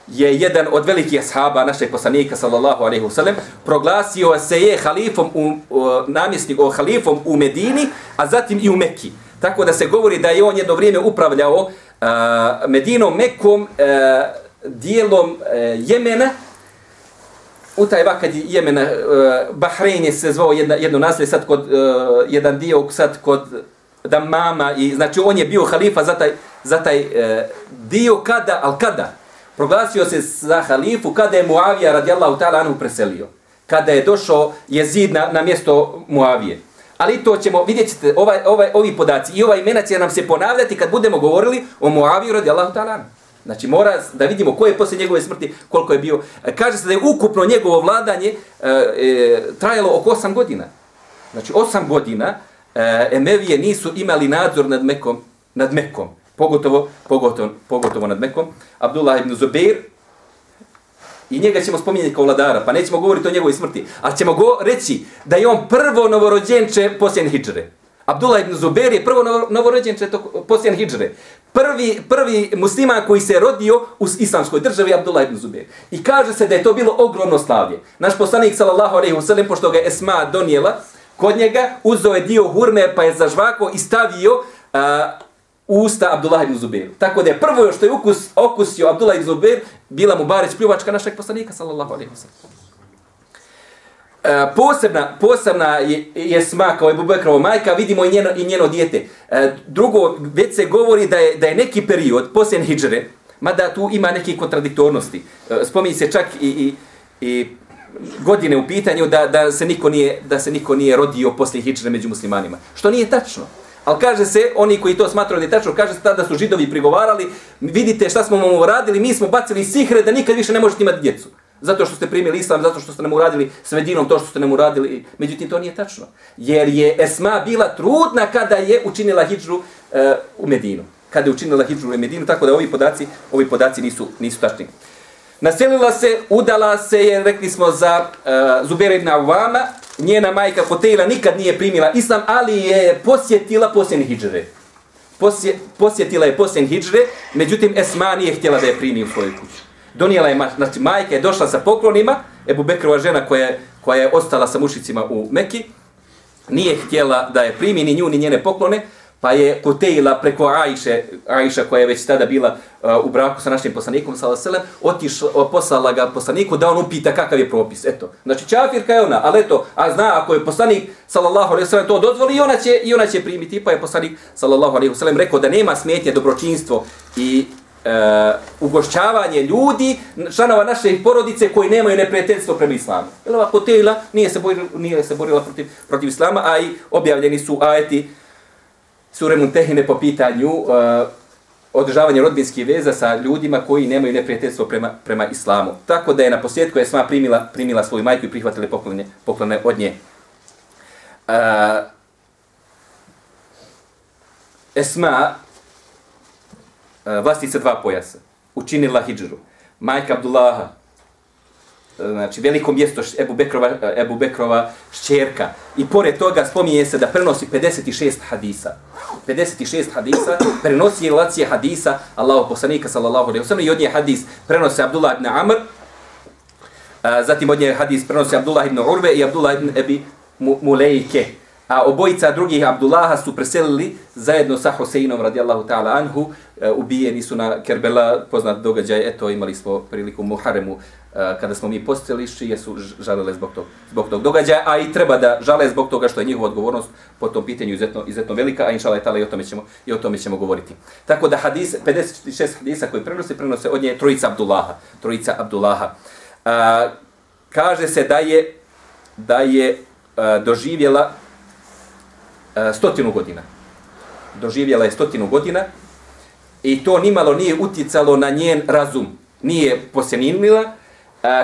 je jedan od velikih ashaba našeg poslanika sallallahu alejhi ve sellem proglasio se je halifom u, u namjesnik o halifom u Medini a zatim i u Mekki. Tako da se govori da je on jedno vrijeme upravljao uh, Medinom, Mekom, uh, e, dijelom uh, Jemena, u taj vakad Jemena, uh, Bahrein je se zvao jedna, jedno naselje, sad kod, uh, jedan dio sad kod da mama i, znači on je bio halifa za taj, za taj e, dio kada, al kada, proglasio se za halifu kada je Muavija radijallahu ta'ala anhu preselio. Kada je došao jezid na, na mjesto Muavije. Ali to ćemo, vidjet ćete, ovaj, ovaj, ovi podaci i ova imena će nam se ponavljati kad budemo govorili o Muaviju radijallahu ta'ala ta'ala. Znači mora da vidimo ko je posle njegove smrti, koliko je bio. Kaže se da je ukupno njegovo vladanje e, e, trajalo oko 8 godina. Znači 8 godina e, Emevije nisu imali nadzor nad Mekom, nad Mekom. Pogotovo, pogotovo, pogotovo nad Mekom. Abdullah ibn Zubair, I njega ćemo spominjati kao vladara, pa nećemo govoriti o njegovoj smrti. Ali ćemo go reći da je on prvo novorođenče posljedne hijđre. Abdullah ibn Zubair je prvo novorođenče posljedne hijđre. Prvi, prvi musliman koji se rodio u islamskoj državi je Abdullah ibn Zubair. I kaže se da je to bilo ogromno slavlje. Naš poslanik, sallallahu alaihi wasallam, pošto ga je Esma donijela, kod njega uzeo je dio hurme pa je zažvako i stavio uh, usta Abdullah ibn Zubair. Tako da je prvo što je ukus, okusio Abdullah ibn Zubir, bila mu bareć pljuvačka našeg poslanika, sallallahu alaihi wa sallam. E, posebna, posebna je, je sma ovaj Bubekrovo majka, vidimo i njeno, i njeno dijete. E, drugo, već se govori da je, da je neki period poslije hijđre, mada tu ima neke kontradiktornosti. E, spominje se čak i, i, i godine u pitanju da, da, se niko nije, da se niko nije rodio poslije Hidžre među muslimanima. Što nije tačno. Ali kaže se, oni koji to smatraju da je tačno, kaže se tada su židovi prigovarali, vidite šta smo vam uradili, mi smo bacili sihre da nikad više ne možete imati djecu. Zato što ste primili islam, zato što ste nam uradili s Medinom to što ste nam uradili. Međutim, to nije tačno. Jer je Esma bila trudna kada je učinila hijđru uh, u Medinu. Kada je učinila hijđru u Medinu, tako da ovi podaci, ovi podaci nisu, nisu tačni. Naselila se, udala se je, rekli smo, za uh, Zubair ibn Awama, njena majka Kotejla nikad nije primila islam, ali je posjetila posljednje hijđre. Posje, posjetila je posljednje hijđre, međutim Esma nije htjela da je primi u svoju kuću. Donijela je, znači majka je došla sa poklonima, Ebu Bekrova žena koja je, koja je ostala sa mušicima u Meki, nije htjela da je primi ni nju ni njene poklone, pa je Kutejla preko Ajše, Ajša koja je već tada bila uh, u braku sa našim poslanikom, sallallahu otišla, uh, poslala ga poslaniku da on upita kakav je propis. Eto. Znači, čafirka je ona, ali eto, a zna ako je poslanik, sallallahu alaihi wasallam, to dozvoli i ona će, i ona će primiti, pa je poslanik, sallallahu alaihi wasallam, rekao da nema smetnje dobročinstvo i uh, ugošćavanje ljudi, članova naše porodice koji nemaju neprijateljstvo prema islamu. Jel ova Kutejla nije se borila, nije se borila protiv, protiv islama, a i objavljeni su ajeti, sure Muntehine po pitanju uh, održavanje rodbinskih veza sa ljudima koji nemaju neprijateljstvo prema, prema islamu. Tako da je na posljedku Esma primila, primila svoju majku i prihvatila poklone, poklone od nje. Uh, Esma, e, uh, vlastnica dva pojasa, učinila hijđru. Majka Abdullaha, znači veliko mjesto Ebu Bekrova, Ebu Bekrova šćerka. I pored toga spominje se da prenosi 56 hadisa. 56 hadisa, prenosi relacije hadisa Allahu poslanika sallallahu alejhi ve sellem i od nje hadis prenosi Abdullah ibn Amr. Zatim od nje hadis prenosi Abdullah ibn Urve i Abdullah ibn Ebi Mulejke. A obojica drugih Abdullaha su preselili zajedno sa Huseinom radijallahu ta'ala anhu. E, ubijeni su na Kerbela, poznat događaj, eto imali smo priliku Muharemu Eh, kada smo mi postali šije su žalele zbog tog, zbog tog događaja, a i treba da žale zbog toga što je njihova odgovornost po tom pitanju izuzetno, izuzetno velika, a inšala je tala i o tome ćemo, i o tome ćemo govoriti. Tako da hadis, 56 hadisa koji prenose, prenose od nje trojica Abdullaha. Trojica Abdullaha. A, kaže se da je, da je a, doživjela a, stotinu godina. Doživjela je stotinu godina i to nimalo nije uticalo na njen razum. Nije posjeninila,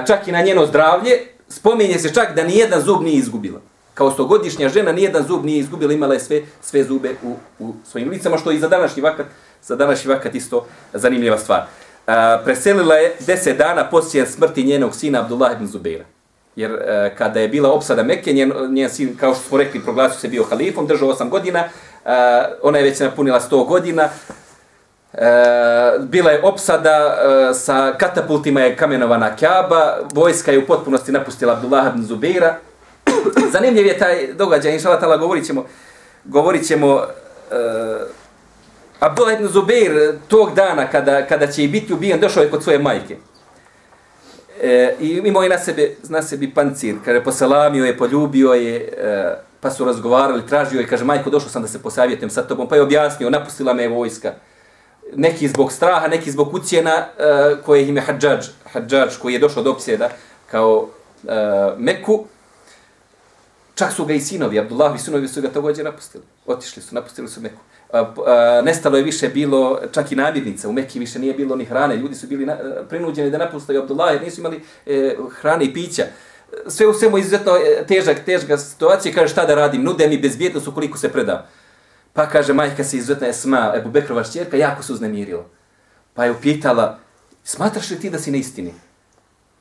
čak i na njeno zdravlje, spominje se čak da ni jedan zub nije izgubila. Kao stogodišnja žena, ni jedan zub nije izgubila, imala je sve, sve zube u, u svojim licama, što i za današnji vakat, za današnji vakat isto zanimljiva stvar. A, preselila je deset dana poslije smrti njenog sina Abdullah ibn Zubeira. Jer a, kada je bila opsada Mekke, njen, njen sin, kao što smo rekli, proglasio se bio halifom, držao osam godina, a, ona je već napunila sto godina, E, bila je opsada e, sa katapultima je kamenovana Kaaba, vojska je u potpunosti napustila Abdullah ibn Zubeira. Zanimljiv je taj događaj, inša Allah, govorit ćemo, govorit ćemo e, Abdullah ibn Zubeir tog dana kada, kada će i biti ubijen, došao je kod svoje majke. E, I imao je na sebi, na sebi pancir, kaže, poselamio je, poljubio je, e, pa su razgovarali, tražio je, kaže, majko, došao sam da se posavjetujem sa tobom, pa je objasnio, napustila me je vojska neki zbog straha, neki zbog ucijena e, koje je Hadžađ, Hadžađ koji je došao do opsjeda kao e, Meku. Čak su ga i sinovi, Abdullah i sinovi su ga također napustili. Otišli su, napustili su Meku. A, a, nestalo je više bilo, čak i namirnica, u Mekki više nije bilo ni hrane, ljudi su bili na, prinuđeni da napustaju Abdullah jer nisu imali e, hrane i pića. Sve u svemu izuzetno težak, težka situacija, kaže šta da radim, nude mi bezbjednost ukoliko se predam. Pa kaže, majka se izuzetna Esma, Ebu Bekrova šćerka, jako se uznemirila. Pa je upitala, smatraš li ti da si na istini?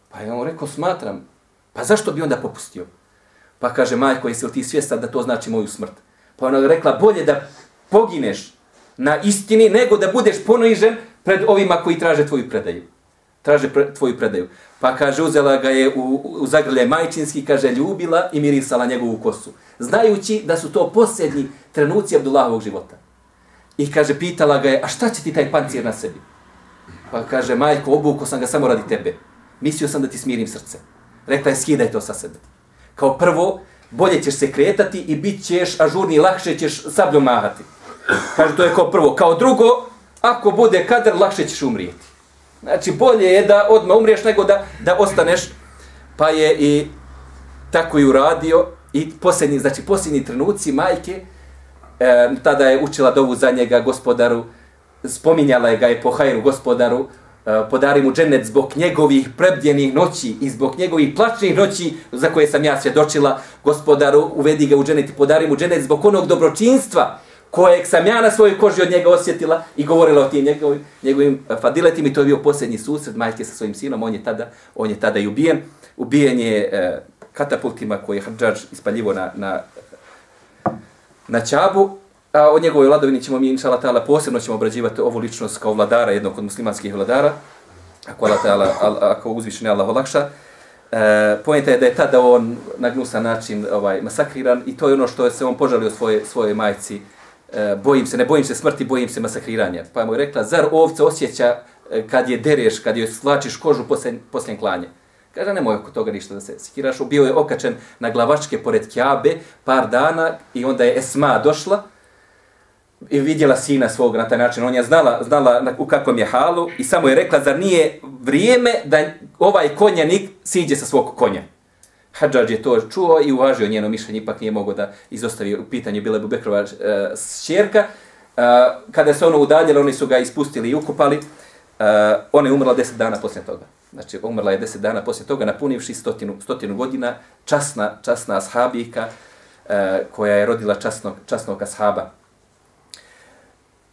Pa je on rekao, smatram. Pa zašto bi onda popustio? Pa kaže, majko, jesi li ti svjestan da to znači moju smrt? Pa ona je rekla, bolje da pogineš na istini, nego da budeš ponižen pred ovima koji traže tvoju predaju. Traže pre, tvoju predaju. Pa kaže, uzela ga je u, u zagrlje majčinski, kaže, ljubila i mirisala njegovu kosu. Znajući da su to posljednji trenuci Abdullahovog života. I kaže, pitala ga je, a šta će ti taj pancir na sebi? Pa kaže, majko, obuko sam ga samo radi tebe. Mislio sam da ti smirim srce. Rekla je, skidaj to sa sebe. Kao prvo, bolje ćeš se kretati i bit ćeš ažurni, lakše ćeš sabljom mahati. Kaže, to je kao prvo. Kao drugo, ako bude kadar, lakše ćeš umrijeti. Znači, bolje je da odmah umriješ nego da, da ostaneš. Pa je i tako i uradio. I posljednji, znači, posljednji trenuci majke, e, tada je učila dovu za njega gospodaru, spominjala je ga je po hajru gospodaru, e, podari mu dženet zbog njegovih prebdjenih noći i zbog njegovih plačnih noći za koje sam ja svjedočila gospodaru, uvedi ga u dženet i podari mu dženet zbog onog dobročinstva kojeg sam ja na svojoj koži od njega osjetila i govorila o tim njegovim, njegovim fadiletima i to je bio posljednji susret majke sa svojim sinom, on je tada, on je tada i ubijen. Ubijen je e, katapultima koje je Hadžađ ispaljivo na, na na Čabu, a o njegovoj vladovini ćemo mi, inša Allah, posebno ćemo obrađivati ovu ličnost kao vladara, jednog od muslimanskih vladara, ako, Allah, ta'ala, ako uzvišenje Allah olakša. E, pojenta je da je tada on na gnusan način ovaj, masakriran i to je ono što je se on požalio svoje, svoje majci. E, bojim se, ne bojim se smrti, bojim se masakriranja. Pa je rekla, zar ovca osjeća e, kad je dereš, kad joj slačiš kožu poslije, poslije klanje? Kaže, nemoj oko toga ništa da se sikiraš. Bio je okačen na glavačke pored Kjabe par dana i onda je Esma došla i vidjela sina svog na taj način. On je znala, znala u kakvom je halu i samo je rekla, zar nije vrijeme da ovaj konjanik siđe sa svog konja. Hadžađ je to čuo i uvažio njeno mišljenje, ipak nije mogo da izostavi u pitanju Bile Bubekrova eh, e, šćerka. Eh, kada se ono udaljilo, oni su ga ispustili i ukupali. Uh, eh, ona je umrla deset dana poslije toga. Znači, umrla je deset dana poslije toga, napunivši stotinu, stotinu godina, časna, časna ashabika, uh, koja je rodila časnog, časnog ashaba.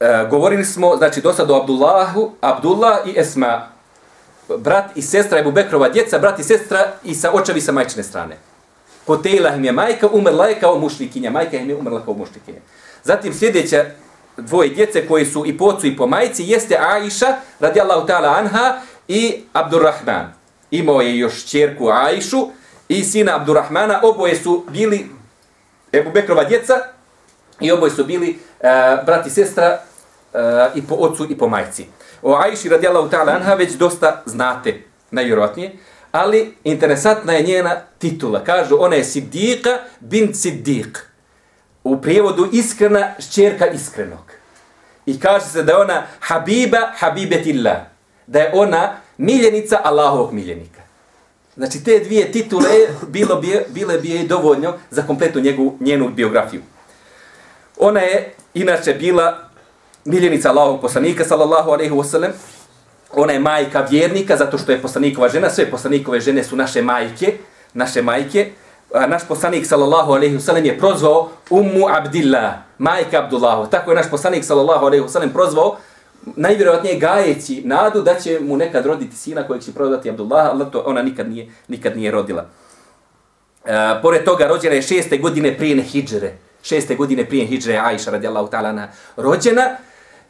Uh, govorili smo, znači, do sada o Abdullahu, Abdullah i Esma, brat i sestra Ebu Bekrova djeca, brat i sestra i sa očevi sa majčine strane. Kotejla im je majka, umrla je kao mušlikinja. Majka im je umrla kao mušlikinja. Zatim sljedeća dvoje djece koji su i po ocu i po majci jeste Aisha, radijallahu ta'ala anha, i Abdurrahman. Imao je još čerku Aishu i sina Abdurrahmana. Oboje su bili Ebu Bekrova djeca i oboje su bili uh, brat i sestra uh, i po ocu i po majci. O Ajši radijallahu ta'ala anha već dosta znate, najvjerojatnije. Ali interesantna je njena titula. Kažu, ona je Siddiqa bin Siddiq. U prijevodu iskrena šćerka iskrenog. I kaže se da je ona Habiba Habibetillah. Da je ona miljenica Allahovog miljenika. Znači te dvije titule bilo bi, bile bi je dovoljno za kompletnu njegu, njenu biografiju. Ona je inače bila miljenica Allahovog poslanika sallallahu alaihi wasallam ona je majka vjernika zato što je poslanikova žena, sve poslanikove žene su naše majke, naše majke. A naš poslanik sallallahu alejhi ve sellem je prozvao Ummu Abdillah, majka Abdullah. Tako je naš poslanik sallallahu alejhi ve sellem prozvao najvjerojatnije gajeći nadu da će mu nekad roditi sina kojeg će prodati Abdullah, ali to ona nikad nije, nikad nije rodila. E, pored toga rođena je šeste godine prije hidžre. Šeste godine prije hidžre Aisha radijallahu ta'ala rođena.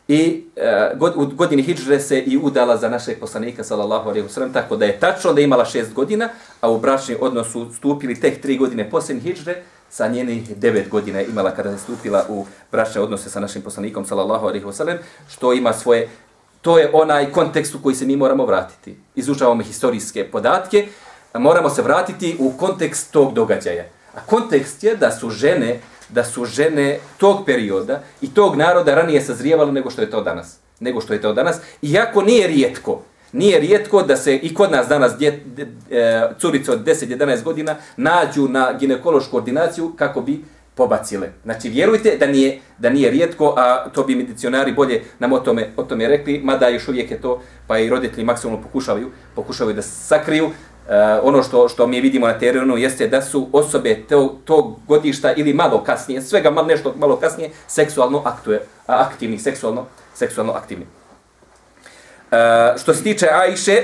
I uh, god, u godini hijđre se i udala za našeg poslanika, sallallahu alaihi wasallam, tako da je tačno da je imala šest godina, a u bračni odnos su stupili tek tri godine poslije hijđre, sa njenih devet godina je imala kada je stupila u bračne odnose sa našim poslanikom, sallallahu alaihi wasallam, što ima svoje, to je onaj kontekst u koji se mi moramo vratiti. Izučavamo historijske podatke, moramo se vratiti u kontekst tog događaja. A kontekst je da su žene, da su žene tog perioda i tog naroda ranije sazrijevale nego što je to danas. Nego što je to danas. Iako nije rijetko, nije rijetko da se i kod nas danas dje, dje, e, curice od 10-11 godina nađu na ginekološku ordinaciju kako bi pobacile. Znači, vjerujte da nije, da nije rijetko, a to bi medicionari bolje nam o tome, o tome rekli, mada još uvijek je to, pa i roditelji maksimalno pokušavaju, pokušavaju da sakriju, Eh, ono što što mi vidimo na terenu jeste da su osobe to, to godišta ili malo kasnije, svega malo nešto malo kasnije, seksualno aktue, aktivni, seksualno, seksualno aktivni. Uh, što se tiče Ajše,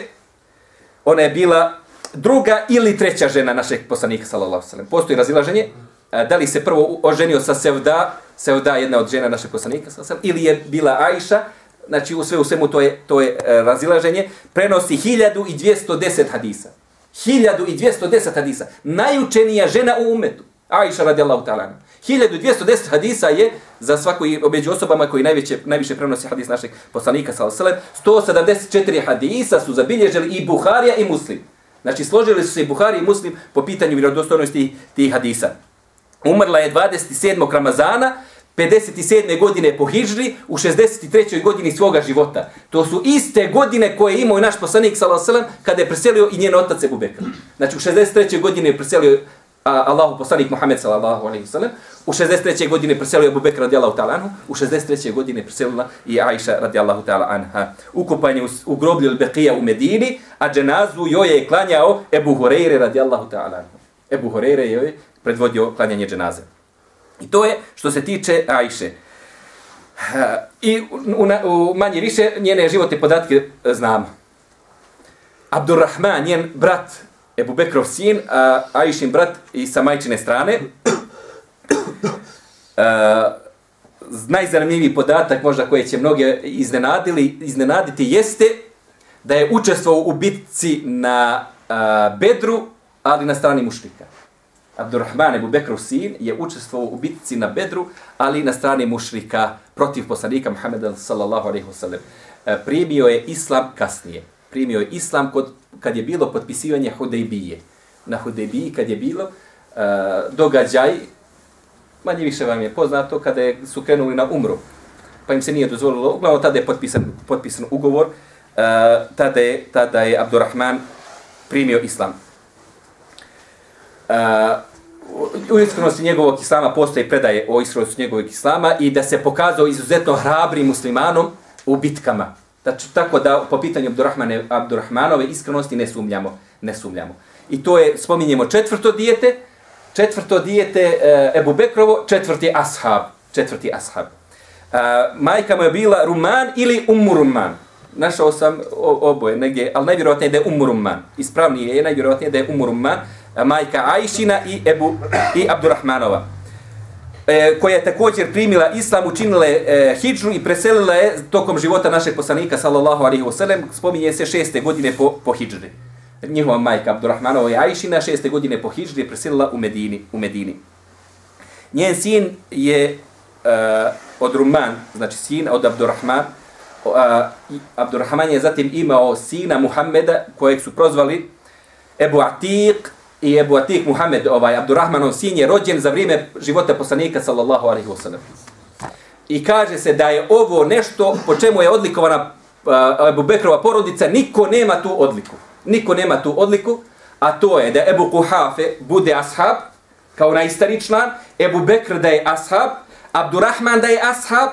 ona je bila druga ili treća žena našeg poslanika, sallallahu alejhi ve sellem. Postoji razilaženje, uh, da li se prvo oženio sa Sevda, Sevda jedna od žena našeg poslanika, sallallahu ili je bila Ajša, znači u sve u svemu to je, to je uh, razilaženje, prenosi 1210 hadisa. 1210 hadisa. Najučenija žena u umetu. Aisha radijallahu ta'ala. 1210 hadisa je za svaku među osobama koji najveće, najviše prenosi hadis našeg poslanika sallallahu alejhi ve sellem 174 hadisa su zabilježili i Buharija i Muslim. Znači složili su se i Buhari i Muslim po pitanju vjerodostojnosti tih hadisa. Umrla je 27. Ramazana 57. godine po Hidžri, u 63. godini svoga života. To su iste godine koje imao i naš poslanik, sallallahu kada je preselio i njen otac Abu Bekr. Znači, u 63. godine je preselio a, Allahu poslanik Muhammed, sallallahu alejhi ve sellem U 63. godine je preselio Ebu Bekr, radijallahu ta'ala anhu. U 63. godine preselila i Aisha, radijallahu ta'ala anha. Ukupan je u, u groblju Bekija u Medini, a dženazu joj je klanjao Ebu Hureyre, radijallahu ta'ala anhu. Ebu Hureyre je predvodio klanjanje dženaze. I to je što se tiče Ajše. Eh, I u, u, u manje više njene životne podatke eh, znamo. Abdurrahman, njen brat, Ebu Bekrov sin, eh, a Ajšin brat i sa majčine strane. A, najzanimljiviji podatak možda koji će mnoge iznenadili, iznenaditi jeste da je učestvovao u bitci na a, Bedru, ali na strani mušnika. Abdurrahman Ebu Bekrov sin je učestvovao u bitci na Bedru, ali na strani mušrika protiv poslanika Muhammeda sallallahu alaihi wasallam. E, primio je islam kasnije. Primio je islam kod, kad je bilo potpisivanje Hudejbije. Na Hudejbiji kad je bilo uh, događaj, manje više vam je poznato, kada je, su krenuli na umru. Pa im se nije dozvolilo. Uglavnom tada je potpisan, potpisan ugovor. Uh, tada, je, tada je Abdurrahman primio islam. Uh, u iskrenosti njegovog islama postoje predaje o iskrenosti njegovog islama i da se pokazao izuzetno hrabrim muslimanom u bitkama. Znači, tako da po pitanju Abdurrahmane, Abdurrahmanove iskrenosti ne sumljamo, ne sumljamo. I to je, spominjemo četvrto dijete, četvrto dijete e, Ebu Bekrovo, četvrti ashab, četvrti ashab. E, majka mu je bila Ruman ili Ummu Ruman. Našao sam oboje negdje, ali najvjerojatnije da je Ummu Ruman. Ispravnije je najvjerojatnije da je Ummu Ruman, Eh, majka Ajšina i Ebu i Abdurrahmanova e, koja je također primila islam, učinila je eh, e, hijđu i preselila je tokom života našeg poslanika, sallallahu alaihi wa sallam, spominje se šeste godine po, po hijđri. Njihova majka Abdurrahmanova i Ajšina šeste godine po hijđri je preselila u Medini. U Medini. Njen sin je e, od Ruman, znači sin od Abdurrahman, a, Abdurrahman je zatim imao sina Muhammeda, kojeg su prozvali Ebu Atiq, i Ebu Atik Muhammed, ovaj, Abdurrahmanov sin, je rođen za vrijeme života poslanika, sallallahu alaihi wasallam. I kaže se da je ovo nešto po čemu je odlikovana uh, Ebu Bekrova porodica, niko nema tu odliku. Niko nema tu odliku, a to je da Ebu Kuhafe bude ashab, kao najstari član, Ebu Bekr da je ashab, Abdurrahman da je ashab,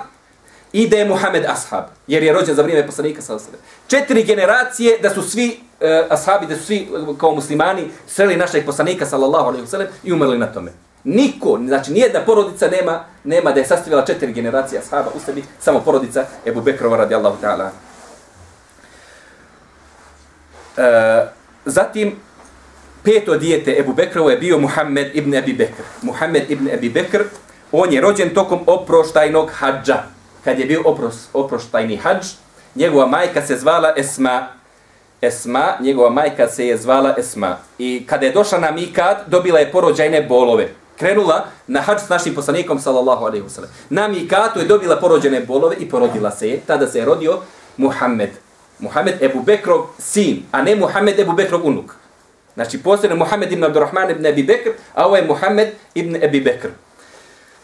i da je Muhammed ashab, jer je rođen za vrijeme poslanika sallallahu alaihi. Četiri generacije da su svi e, ashabi da su svi eh, kao muslimani sreli našeg poslanika sallallahu alaihi wasallam i umrli na tome. Niko, znači nijedna porodica nema nema da je sastavila četiri generacije ashaba u sebi, samo porodica Ebu Bekrova radijallahu ta'ala. E, zatim peto dijete Ebu Bekrovo je bio Muhammed ibn Abi Bekr. Muhammed ibn Abi Bekr, on je rođen tokom oproštajnog hadža. Kad je bio opros, oproštajni hadž, njegova majka se zvala Esma Esma, njegova majka se je zvala Esma. I kada je došla na Mikad, dobila je porođajne bolove. Krenula na hađ s našim poslanikom, sallallahu alaihi wasallam. Na Mikatu je dobila porođene bolove i porodila se je. Tada se je rodio Muhammed. Muhammed Ebu Bekrov sin, a ne Muhammed Ebu Bekrov unuk. Znači, posljedno Muhammed ibn Abdurrahman ibn Ebi Bekr, a ovo je Muhammed ibn Ebi Bekr.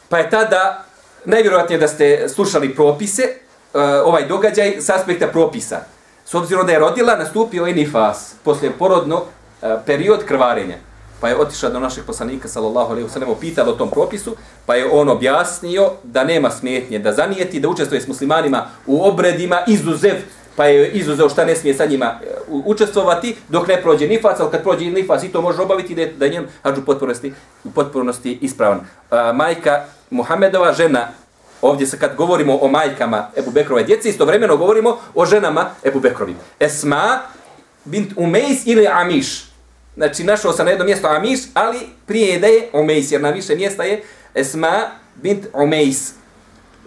Pa je tada, najvjerojatnije da ste slušali propise, eh, ovaj događaj s aspekta propisa. S obzirom da je rodila, nastupio je nifas, poslije porodno eh, period krvarenja. Pa je otišla do naših poslanika, sallallahu alaihi wasallam, pitala o tom propisu, pa je on objasnio da nema smetnje, da zanijeti, da učestvuje s muslimanima u obredima, izuzev, pa je izuzeo šta ne smije sa njima e, učestvovati, dok ne prođe nifas, ali kad prođe nifas i to može obaviti, da je, da je njem hađu potpornosti, u potpornosti ispravan. A, majka Muhammedova, žena ovdje se kad govorimo o majkama Ebu Bekrove djece, istovremeno govorimo o ženama Ebu Bekrovi. Esma bint Umejs ili Amiš. Znači, našao sam na jedno mjesto Amiš, ali prije da je Umejs, jer na više mjesta je Esma bint Umejs.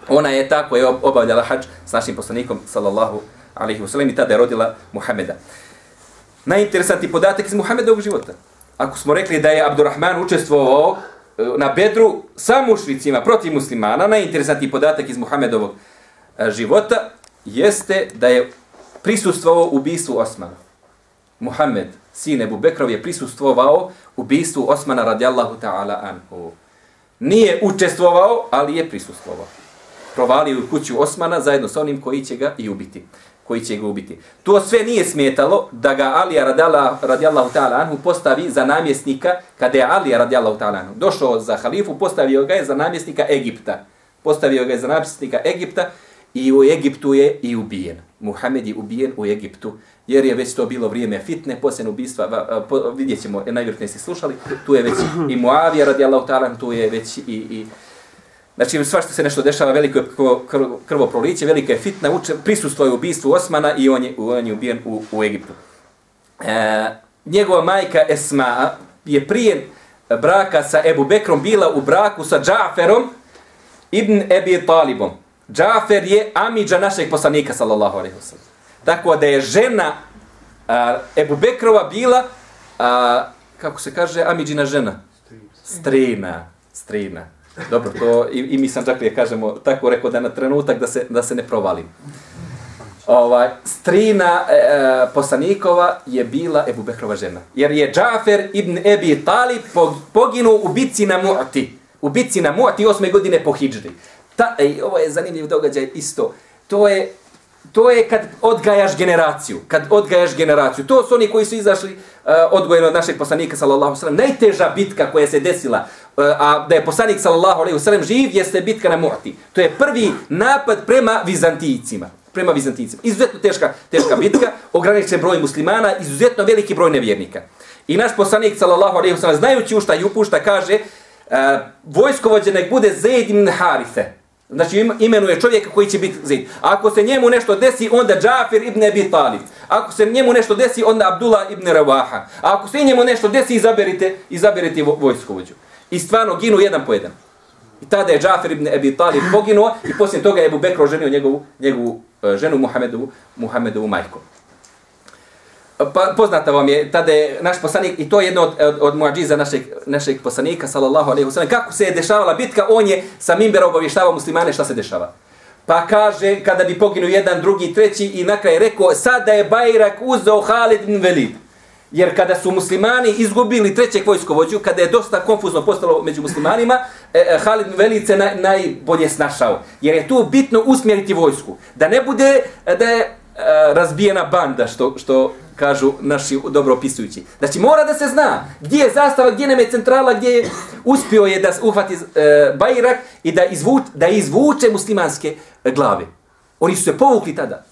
Ona je ta koja je obavljala hađ s našim poslanikom, sallallahu alaihi wasallam, i tada je rodila Muhameda. Najinteresantniji podatak iz Muhamedovog života. Ako smo rekli da je Abdurrahman učestvovao e, na Bedru sa mušricima protiv muslimana, najinteresantniji podatak iz Muhammedovog e, života jeste da je prisustvovao ubistvu Osmana. Muhammed, sin Ebu Bekrov, je prisustvovao ubistvu Osmana radijallahu ta'ala anhu. Nije učestvovao, ali je prisustvovao. Provalio u kuću Osmana zajedno sa onim koji će ga i ubiti koji će ga ubiti. To sve nije smetalo da ga Alija radijallahu ta'ala anhu postavi za namjesnika, kada je Alija radijallahu ta'ala anhu došao za halifu, postavio ga je za namjesnika Egipta. Postavio ga je za namjesnika Egipta i u Egiptu je i ubijen. Muhammed je ubijen u Egiptu, jer je već to bilo vrijeme fitne, posljedno ubistva, vidjet ćemo, najvjerojatnije ste slušali, tu je već i Muavija radijallahu ta'ala, tu je već i, i Znači, sva što se nešto dešava, veliko je krvo proliće, velika je fitna, uče, prisustvo je ubistvu Osmana i on je, on je ubijen u, u Egiptu. E, njegova majka Esma je prije braka sa Ebu Bekrom bila u braku sa Džaferom ibn Ebi Talibom. Džafer je amidža našeg poslanika, sallallahu alaihi wa Tako da je žena a, Ebu Bekrova bila, a, kako se kaže, amidžina žena? Strina. Strina. Dobro, to i, i mi sam čak je kažemo tako rekao da na trenutak da se, da se ne provalim. Ovaj, strina e, e poslanikova je bila Ebu Bekrova žena. Jer je Džafer ibn Ebi Talib poginuo u bitci na Mu'ti. U bitci na Mu'ti osme godine po Hidžri. Ta, ej, ovo je zanimljiv događaj isto. To je to je kad odgajaš generaciju. Kad odgajaš generaciju. To su oni koji su izašli e, uh, odgojeni od našeg poslanika, sallallahu sallam. Najteža bitka koja se desila, E, a da je poslanik, sallallahu alejhi ve sellem živ, jeste bitka na Mu'ti. To je prvi napad prema Vizantijcima Prema Vizantijicima. Izuzetno teška, teška bitka, ograničen broj muslimana, izuzetno veliki broj nevjernika. I naš poslanik, sallallahu alaihi sellem znajući u šta i upušta, kaže, uh, vojskovođe nek bude Zaid ibn Harife. Znači imenuje čovjeka koji će biti Zaid. Ako se njemu nešto desi, onda Džafir ibn Abi Talib. Ako se njemu nešto desi, onda Abdullah ibn Rawaha. A ako se njemu nešto desi, izaberite, izaberite vojskovođu. I stvarno ginu jedan po jedan. I tada je Džafir ibn Abi Talib poginuo i poslije toga je Ebu Bekro oženio njegovu, njegovu e, ženu Muhammedovu, Muhammedovu majku. Pa, poznata vam je, tada je naš poslanik, i to je jedno od, od, od muadžiza našeg, našeg poslanika, sallallahu alaihi wasallam, kako se je dešavala bitka, on je sa Mimbera obavještavao muslimane šta se dešava. Pa kaže, kada bi poginuo jedan, drugi, treći, i na kraj rekao, sada je Bajrak uzeo Halid ibn Velid. Jer kada su muslimani izgubili trećeg vojskovođu, kada je dosta konfuzno postalo među muslimanima, e, e Halid ibn Velid se naj, najbolje snašao. Jer je tu bitno usmjeriti vojsku. Da ne bude e, da je e, razbijena banda, što, što kažu naši dobro opisujući. Znači mora da se zna gdje je zastava, gdje nam je centrala, gdje je uspio je da uhvati e, Bajrak i da, izvuč, da izvuče muslimanske glave. Oni su se povukli tada.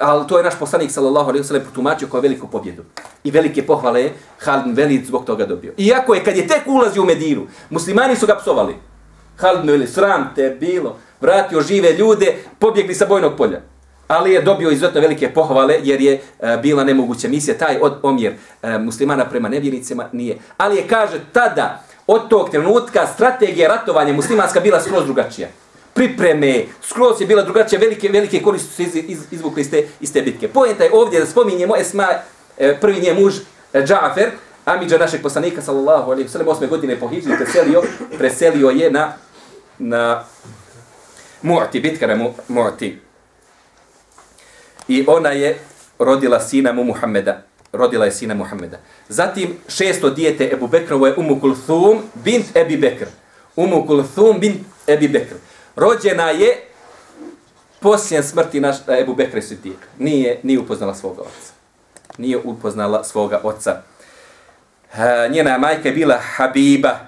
Ali to je naš poslanik sallallahu alejhi ve sellem potumačio kao veliku pobjedu. I velike pohvale Halid bin Velid zbog toga dobio. Iako je kad je tek ulazio u Medinu, muslimani su ga psovali. Halid Velid sram te bilo, vratio žive ljude, pobjegli sa bojnog polja ali je dobio izuzetno velike pohvale jer je e, bila nemoguća misija. Taj od, omjer e, muslimana prema nevjernicima nije. Ali je, kaže, tada, od tog trenutka, strategija ratovanja muslimanska bila skroz drugačija. Pripreme, skroz je bila drugačija, velike, velike koristi su iz, iz, izvukli iz te, iz te bitke. Pojenta je ovdje da spominjemo Esma, e, prvi nje muž, e, Džafer, Amidža našeg poslanika, sallallahu alaihi sallam, osme godine po Hidži, preselio, preselio je na, na Mu'ti, bitka na Mu'ti. I ona je rodila sina mu Muhammeda. Rodila je sina Muhammeda. Zatim šesto dijete Ebu Bekrovo je Umu Kulthum bint Ebi Bekr. Umu Kulthum bint Ebi Bekr. Rođena je poslije smrti naš e, Ebu Bekra Siddiq. Nije, nije upoznala svoga oca. Nije upoznala svoga oca. E, njena majka je bila Habiba.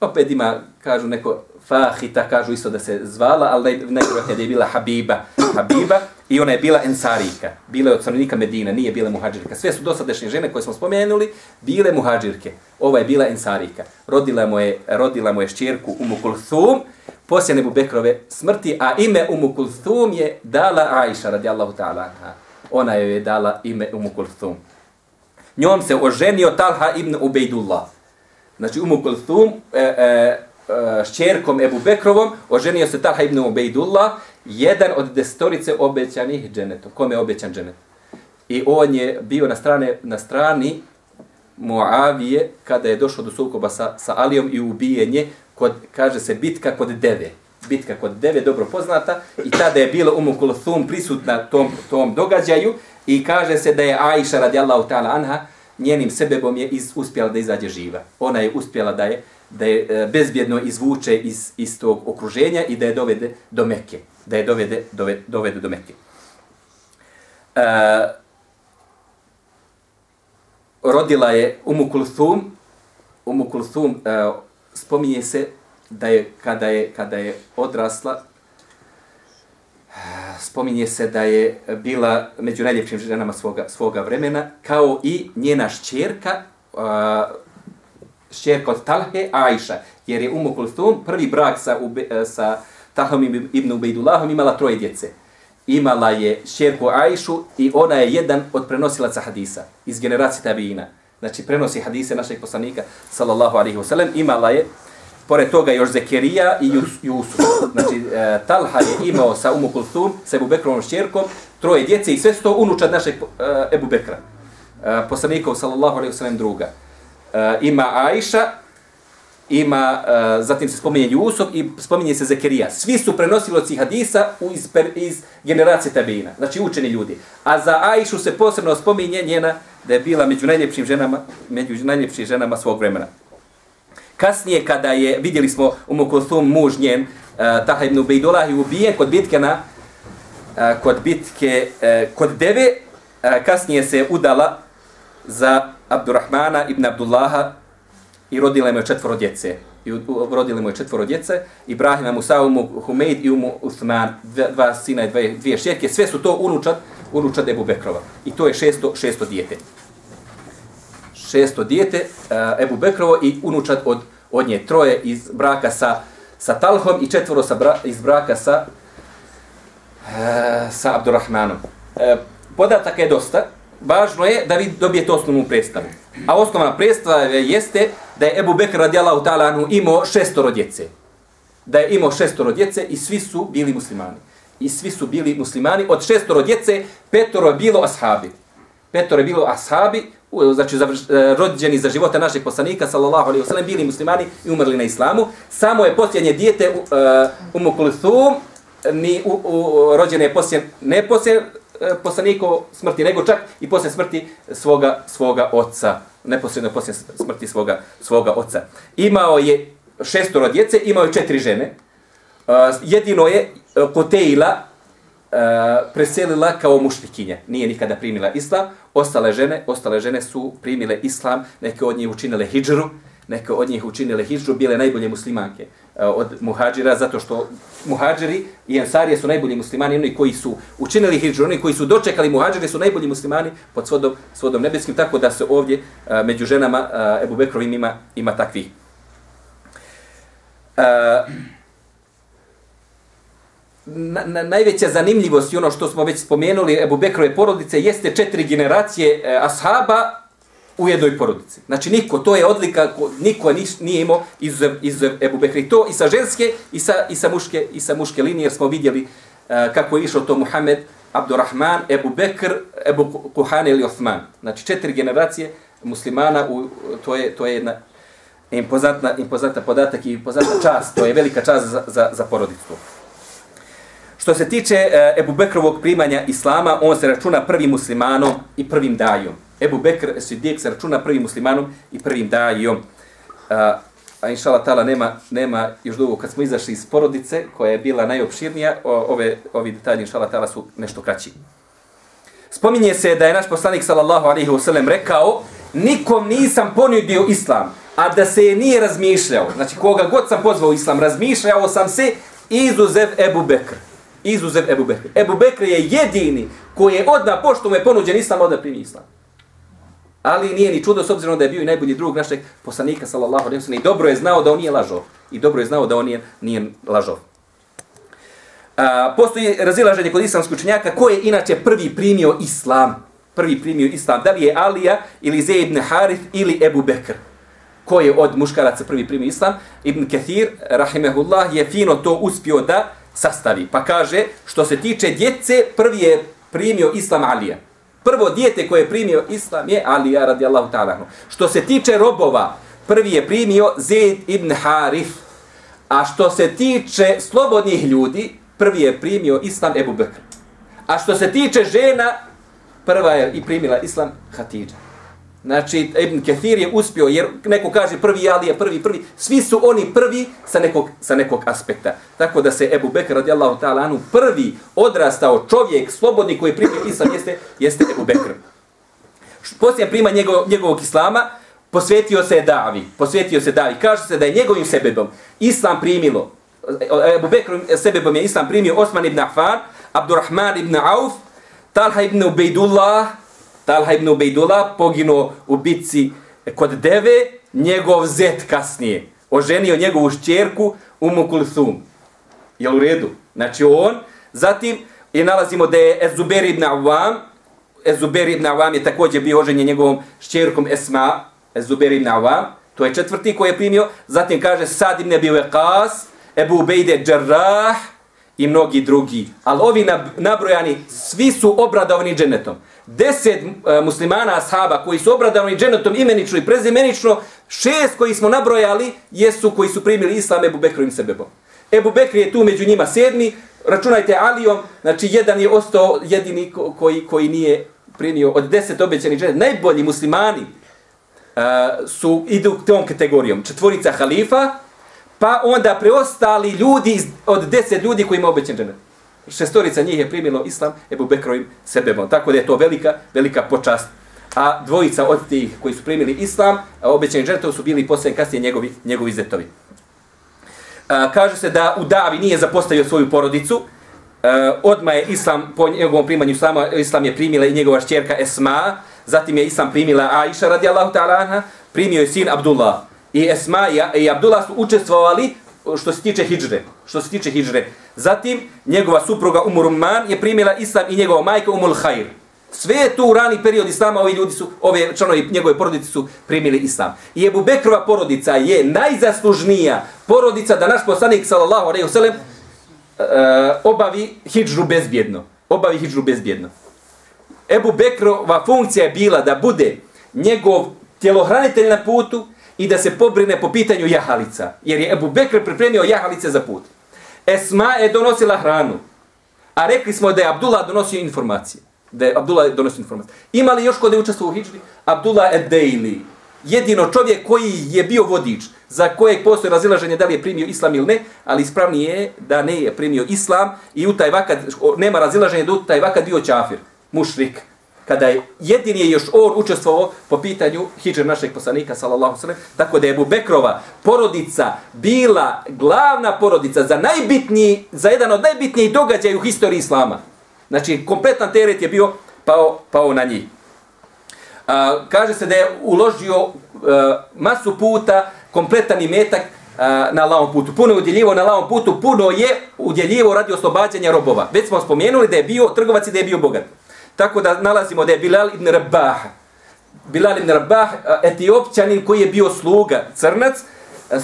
Opet ima, kažu neko, Fahita, kažu isto da se zvala, ali najvjerojatnije da je bila Habiba. Habiba. I ona je bila ensarika, bila je od stanovnika Medina, nije bila muhađirka. Sve su dosadašnje žene koje smo spomenuli, bile muhađirke. Ova je bila ensarika. Rodila mu je, rodila mu je šćerku Umu Kulthum, poslije Nebu Bekrove smrti, a ime Umu Kulthum je dala Aisha radijallahu ta'ala. Ona joj je dala ime Umu Kulthum. Njom se oženio Talha ibn Ubejdullah. Znači Umu Kulthum, e, e, e, s čerkom Ebu Bekrovom, oženio se Talha ibn Ubejdullah, jedan od destorice obećanih dženetom. Kome je obećan dženet? I on je bio na, strane, na strani Muavije kada je došlo do sukoba sa, sa Alijom i ubijenje, kod, kaže se, bitka kod deve. Bitka kod deve, dobro poznata. I tada je bila Umu Kulthum prisutna tom, tom događaju i kaže se da je Aisha radijallahu ta'ala anha njenim sebebom je iz, uspjela da izađe živa. Ona je uspjela da je da je e, bezbjedno izvuče iz, iz tog okruženja i da je dovede do Mekke. Da je dovede, dovede, dovede do Mekke. E, rodila je Umu Kulthum. Umu Kulthum e, spominje se da je kada je kada je odrasla spominje se da je bila među najljepšim ženama svoga, svoga vremena, kao i njena šćerka, uh, šćerka od Talhe, Aisha, jer je Umu Kulthum prvi brak sa, ube, sa Talhom ibn Ubejdullahom imala troje djece. Imala je šćerku Aishu i ona je jedan od prenosilaca hadisa iz generacije Tabiina. Znači prenosi hadise našeg poslanika sallallahu alaihi wasallam. Imala je pored toga još Zekerija i Jusuf. Znači, e, Talha je imao sa Umu Kulthum, sa Ebu Bekrovom šćerkom, troje djece i sve sto unučad našeg e, Ebu Bekra. E, poslanikov, sallallahu alaihi wasallam, druga E, ima Aisha, ima, e, zatim se spominje Jusuf i spominje se Zekerija. Svi su prenosiloci hadisa u, iz, iz generacije Tabina, znači učeni ljudi. A za Aishu se posebno spominje njena da je bila među najljepšim ženama, među najljepšim ženama svog vremena. Kasnije kada je, vidjeli smo u Mukulthum muž njen, uh, Taha ibn Ubejdullah i ubije kod bitke na uh, kod bitke, uh, kod Deve, uh, kasnije se udala za Abdurrahmana ibn Abdullaha i rodila mu je četvoro djece. I rodila mu je četvoro djece, Ibrahima, Musa, Umu Humeid i Umu Uthman, dva, dva sina i dvije, dvije šerke, sve su to unučad, unučad Ebu Bekrova. I to je šesto, šesto dijete. Šesto dijete, eh, Ebu Bekrovo i unučad od, od nje troje iz braka sa, sa Talhom i četvoro sa bra, iz braka sa, eh, sa Abdurrahmanom. Uh, podataka je dosta, važno je da vi dobijete osnovnu predstavu. A osnovna predstava jeste da je Ebu Bekr radijalahu ta'ala anhu imao šestoro djece. Da je imao šestoro djece i svi su bili muslimani. I svi su bili muslimani. Od šestoro djece, petoro je bilo ashabi. Petoro je bilo ashabi, znači za, e, rođeni za života našeg poslanika, sallallahu alaihi wasallam, bili muslimani i umrli na islamu. Samo je posljednje dijete uh, e, Umu Kulthum, ni u, u, rođene je posljen, ne poslije e, poslaniko smrti, nego čak i posle smrti svoga, svoga oca. Neposredno poslije smrti svoga, svoga oca. Imao je šestoro djece, imao je četiri žene. Uh, jedino je Koteila E, preselila kao mušpikinja. Nije nikada primila islam. Ostale žene, ostale žene su primile islam, neke od njih učinile hijđru, neke od njih učinile hijđru, bile najbolje muslimanke e, od muhađira, zato što muhađiri i ensarije su najbolji muslimani, oni koji su učinili hijđru, oni koji su dočekali muhađire su najbolji muslimani pod svodom, svodom nebeskim, tako da se ovdje e, među ženama Ebu Bekrovim ima, ima takvih. Uh, na, na, najveća zanimljivost i ono što smo već spomenuli Ebu Bekrove porodice jeste četiri generacije e, ashaba u jednoj porodici. Znači niko, to je odlika, niko nije imao izuzev, izuzev Ebu Bekri. To i sa ženske i sa, i sa, muške, i sa muške linije, jer smo vidjeli e, kako je išao to Muhammed, Abdurrahman, Ebu Bekr, Ebu Kuhane ili Osman. Znači četiri generacije muslimana, u, to, je, to je jedna impozantna, impozantna podatak i impozantna čast, to je velika čast za, za, za porodicu. Što se tiče uh, Ebu Bekrovog primanja Islama, on se računa prvim muslimanom i prvim dajom. Ebu Bekr Siddiq se računa prvim muslimanom i prvim dajom. A, a inšala tala nema, nema još dugo kad smo izašli iz porodice koja je bila najopširnija, o, ove, ovi detalji inšala tala su nešto kraći. Spominje se da je naš poslanik sallallahu alaihi wasallam rekao nikom nisam ponudio islam, a da se je nije razmišljao. Znači koga god sam pozvao islam, razmišljao sam se izuzev Ebu Bekr. Izuzev Ebu Bekr. Ebu Bekr je jedini koji je odna, pošto mu je ponuđen islam, odna primi islam. Ali nije ni čudo s obzirom da je bio i najbolji drug našeg poslanika sallallahu alejhi ve sellem i dobro je znao da on nije lažov i dobro je znao da on nije nije lažov. A, postoji razilaženje kod islamskih učenjaka ko je inače prvi primio islam. Prvi primio islam. Da li je Alija ili Zeid ibn Harith ili Ebu Bekr. Ko je od muškaraca prvi primio islam? Ibn Kathir, rahimehullah, je fino to uspio da sastavi. Pa kaže, što se tiče djece, prvi je primio islam Alija prvo dijete koje je primio islam je Alija radijallahu ta'ala. Što se tiče robova, prvi je primio Zaid ibn Harif. A što se tiče slobodnih ljudi, prvi je primio islam Ebu Bekr. A što se tiče žena, prva je i primila islam Hatidža. Znači, Ibn Kathir je uspio, jer neko kaže prvi Ali je prvi, prvi. Svi su oni prvi sa nekog, sa nekog aspekta. Tako da se Ebu Bekr radijallahu ta'ala anu prvi odrastao čovjek, slobodni koji primio Islam, jeste, jeste Ebu Bekr. Poslije prima njegov, njegovog Islama, posvetio se Davi. Posvetio se Davi. Kaže se da je njegovim sebebom Islam primilo, Ebu Bekr sebebom je Islam primio Osman ibn Affan, Abdurrahman ibn Auf, Talha ibn Ubejdullah, Talha ibn Ubejdula poginuo u bitci kod Deve, njegov zet kasnije. Oženio njegovu šćerku Umu Kulthum. Jel u redu? Znači on, zatim i nalazimo da je Ezuber ibn Awam, Ezuber ibn Awam je također bio oženjen njegovom šćerkom Esma, Ezuber ibn Awam, to je četvrti koji je primio, zatim kaže Sad ibn Abi Waqas, Ebu Ubejde Džarrah i mnogi drugi. Ali ovi nabrojani, svi su obradovani dženetom deset uh, muslimana ashaba koji su obradovani dženetom imenično i prezimenično, šest koji smo nabrojali jesu koji su primili islam Ebu Bekrovim sebebom. Ebu Bekri je tu među njima sedmi, računajte Alijom, znači jedan je ostao jedini koji, koji nije primio od deset obećanih dženet. Najbolji muslimani uh, su, idu tom kategorijom. Četvorica halifa, pa onda preostali ljudi od deset ljudi koji ima obećan dženet. šestorica njih je primilo islam Ebu Bekrovim sebebom. Tako da je to velika, velika počast. A dvojica od tih koji su primili islam, obećani žrtov su bili poslije kasnije njegovi, njegovi zetovi. A, kaže se da u Davi nije zapostavio svoju porodicu, a, odma je islam, po njegovom primanju islama, islam je primila i njegova šćerka Esma, zatim je islam primila Aisha radijallahu ta'ala anha, primio je sin Abdullah. I Esma i, i Abdullah su učestvovali što se tiče hidžre. Što se tiče hidžre. Zatim, njegova supruga Umurman je primila islam i njegova majka Umul Khair. Sve je tu u rani period islama, ovi ljudi su, ove članovi njegove porodice su primili islam. I Ebu Bekrova porodica je najzaslužnija porodica da naš poslanik, sallallahu alaihi wasallam, e, obavi hidžru bezbjedno. Obavi hidžru bezbjedno. Ebu Bekrova funkcija je bila da bude njegov tjelohranitelj na putu i da se pobrine po pitanju jahalica. Jer je Ebu Bekr pripremio jahalice za put. Esma je donosila hranu. A rekli smo da je Abdullah donosio informacije. Da je Abdullah donosio informacije. Ima li još kod je učestvo u Hidžbi? Abdullah Edeili. Jedino čovjek koji je bio vodič, za kojeg postoje razilaženje da li je primio islam ili ne, ali ispravnije je da ne je primio islam i u taj vakad, nema razilaženje da u taj vakad bio čafir, mušrik kada je jedini je još on učestvovao po pitanju hijđe našeg poslanika, sallallahu sallam, tako da je Ebu Bekrova porodica bila glavna porodica za najbitniji, za jedan od najbitnijih događaja u historiji Islama. Znači, kompletan teret je bio pao, pao na njih. A, kaže se da je uložio a, masu puta kompletan imetak a, na lavom putu. Puno je udjeljivo na lavom putu, puno je udjeljivo radi oslobađanja robova. Već smo spomenuli da je bio trgovac i da je bio bogat. Tako da nalazimo da je Bilal ibn Rabah, Bilal ibn Rabah, etiopćanin koji je bio sluga, crnac,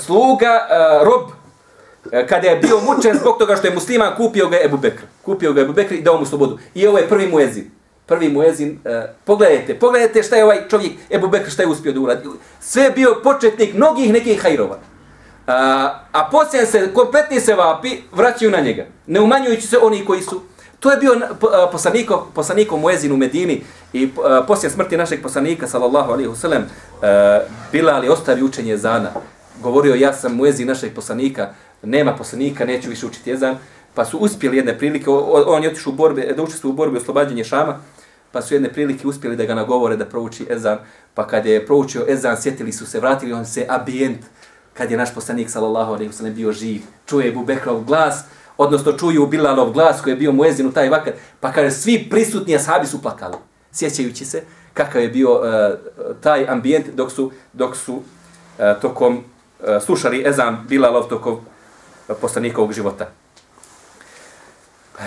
sluga, rob, kada je bio mučen zbog toga što je musliman, kupio ga Ebu Bekr. Kupio ga Ebu Bekr i dao mu slobodu. I ovo je prvi muezin. Prvi muezin. Pogledajte, pogledajte šta je ovaj čovjek, Ebu Bekr, šta je uspio da uradi. Sve je bio početnik mnogih nekih hajrova. A, a poslije se, kompletni se vapi, vraćaju na njega. Ne umanjujući se oni koji su To je bio eh, poslaniko, poslanikov Muezin u Medini i eh, poslije smrti našeg poslanika, sallallahu alaihi wasallam, eh, Bilal je ostavi učenje Ezana. Govorio, ja sam Muezin našeg poslanika, nema poslanika, neću više učiti jezan. Pa su uspjeli jedne prilike, on je otišao u borbe, da učestvuje u borbi oslobađanje Šama, pa su jedne prilike uspjeli da ga nagovore da prouči ezan, pa kad je proučio ezan, sjetili su se, vratili on se ambijent, kad je naš poslanik, sallallahu alaihi wasallam, bio živ, čuje Bubekrov glas, odnosno čuju Bilalov glas koji je bio muezin u taj vakat, pa kaže svi prisutni ashabi su plakali, sjećajući se kakav je bio uh, taj ambijent dok su, dok su uh, tokom uh, slušali ezan Bilalov tokom uh, poslanikovog života. Uh,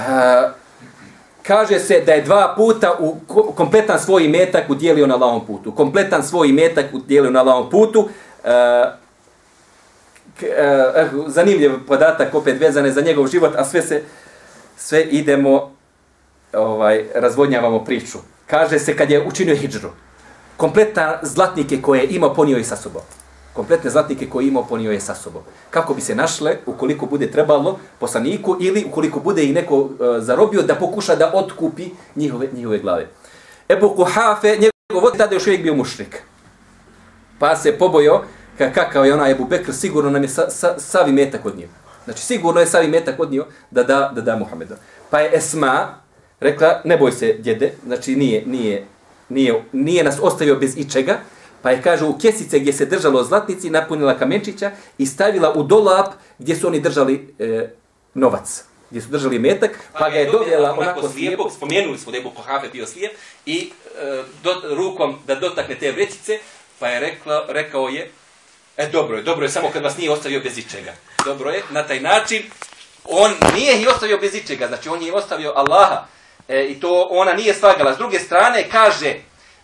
kaže se da je dva puta u kompletan svoj metak udjelio na lavom putu. Kompletan svoj metak udjelio na lavom putu. Uh, E, eh, zanimljiv podatak opet vezane za njegov život, a sve se sve idemo ovaj razvodnjavamo priču. Kaže se kad je učinio hidžru, kompletna zlatnike koje je imao ponio je sa sobom. Kompletne zlatnike koje je imao ponio je sa sobom. Kako bi se našle, ukoliko bude trebalo poslaniku ili ukoliko bude i neko e, zarobio da pokuša da otkupi njihove, njihove glave. Ebu Kuhafe, njegov vod tada još uvijek bio mušrik. Pa se pobojo kakav je onaj Ebu Bekr, sigurno nam je sa, sa, savi metak od nje. Znači, sigurno je savi metak od nje da da, da da Muhammedu. Pa je Esma rekla, ne boj se, djede, znači nije, nije, nije, nije nas ostavio bez ičega, pa je, kaže, u kesice gdje se držalo zlatnici, napunila kamenčića i stavila u dolap gdje su oni držali e, novac gdje su držali metak, pa ga je dovjela onako slijepo, spomenuli smo da je Ebu Kohafe bio slijep, i e, do, rukom da dotakne te vrećice, pa je rekla, rekao je, E, dobro je, dobro je, samo kad vas nije ostavio bez ičega. Dobro je, na taj način, on nije ih ostavio bez ičega, znači on je ostavio Allaha. E, I to ona nije slagala. S druge strane, kaže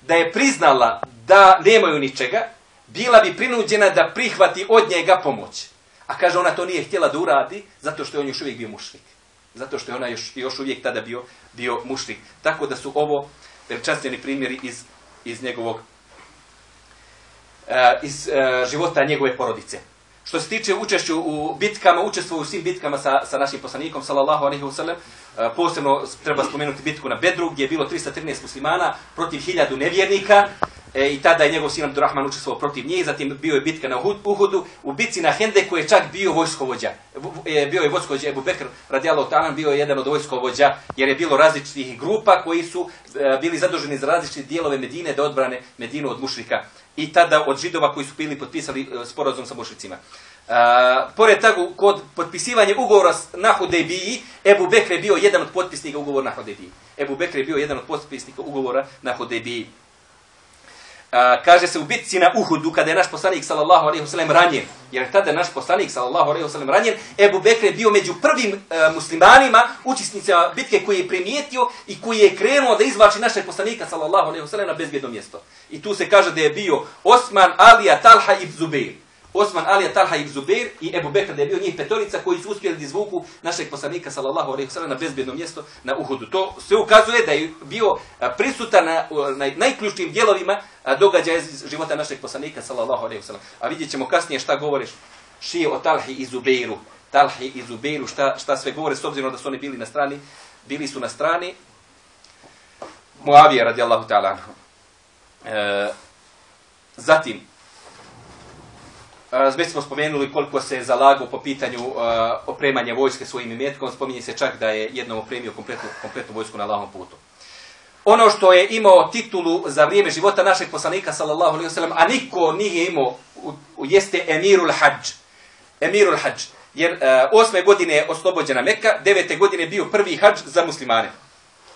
da je priznala da nemaju ničega, bila bi prinuđena da prihvati od njega pomoć. A kaže, ona to nije htjela da uradi, zato što je on još uvijek bio mušlik. Zato što je ona još, još uvijek tada bio, bio mušlik. Tako da su ovo veličanstveni primjeri iz, iz njegovog E, iz e, života njegove porodice. Što se tiče učešću u bitkama, učestvuju u svim bitkama sa, sa našim poslanikom, sallallahu alaihi wasallam, e, posebno treba spomenuti bitku na Bedru, gdje je bilo 313 muslimana protiv hiljadu nevjernika. e, i tada je njegov sin Abdurrahman učestvovao protiv nje, zatim bio je bitka na Uhudu, u bitci na Hendeku je čak bio vojskovođa. Bio je vojskovođa Ebu Bekr, radijallahu ta'ala, bio je jedan od vojskovođa, jer je bilo različitih grupa koji su e, bili zaduženi za različite dijelove Medine da odbrane Medinu od mušrika. I tada od židova koji su bili potpisali e, sporazum sa mušicima. Uh, e, pored toga, kod potpisivanja ugovora s- na Hudejbiji, Ebu Bekr je bio jedan od potpisnika ugovora na Hudejbiji. Ebu Bekr je bio jedan od potpisnika ugovora na Hudejbiji. A, kaže se u bitci na Uhudu kada je naš poslanik sallallahu alejhi ve sellem ranjen. Jer tada je naš poslanik sallallahu alejhi ve sellem ranjen, Ebu Bekr je bio među prvim e, muslimanima, učesnicima bitke koji je primijetio i koji je krenuo da izvlači našeg poslanika sallallahu alejhi ve sellem na bezbjedno mjesto. I tu se kaže da je bio Osman, Alija, Talha i Zubair. Osman, Alija, Talha i Zubair i Ebu Bekr da je bio njih petorica koji su uspjeli da izvuku našeg poslanika sallallahu alejhi ve sellem na bezbjedno mjesto na Uhudu. To sve ukazuje da je bio prisutan na, na najključnijim dijelovima događaja iz života našeg poslanika sallallahu alejhi ve sellem. A vidjet ćemo kasnije šta govoriš šije o Talhi i Zubeiru. Talhi i Zubeiru, šta, šta sve govore, s obzirom da su oni bili na strani, bili su na strani Muavije radijallahu ta'ala. E, zatim, već smo spomenuli koliko se je zalagao po pitanju uh, opremanja vojske svojim imetkom, spominje se čak da je jednom opremio kompletnu, kompletnu vojsku na lahom putu. Ono što je imao titulu za vrijeme života našeg poslanika, sallallahu alaihi wasallam, a niko nije imao, jeste Emirul Hadž. Emirul Hadž. Jer uh, osme godine je oslobođena Mekka, devete godine je bio prvi hadž za muslimane.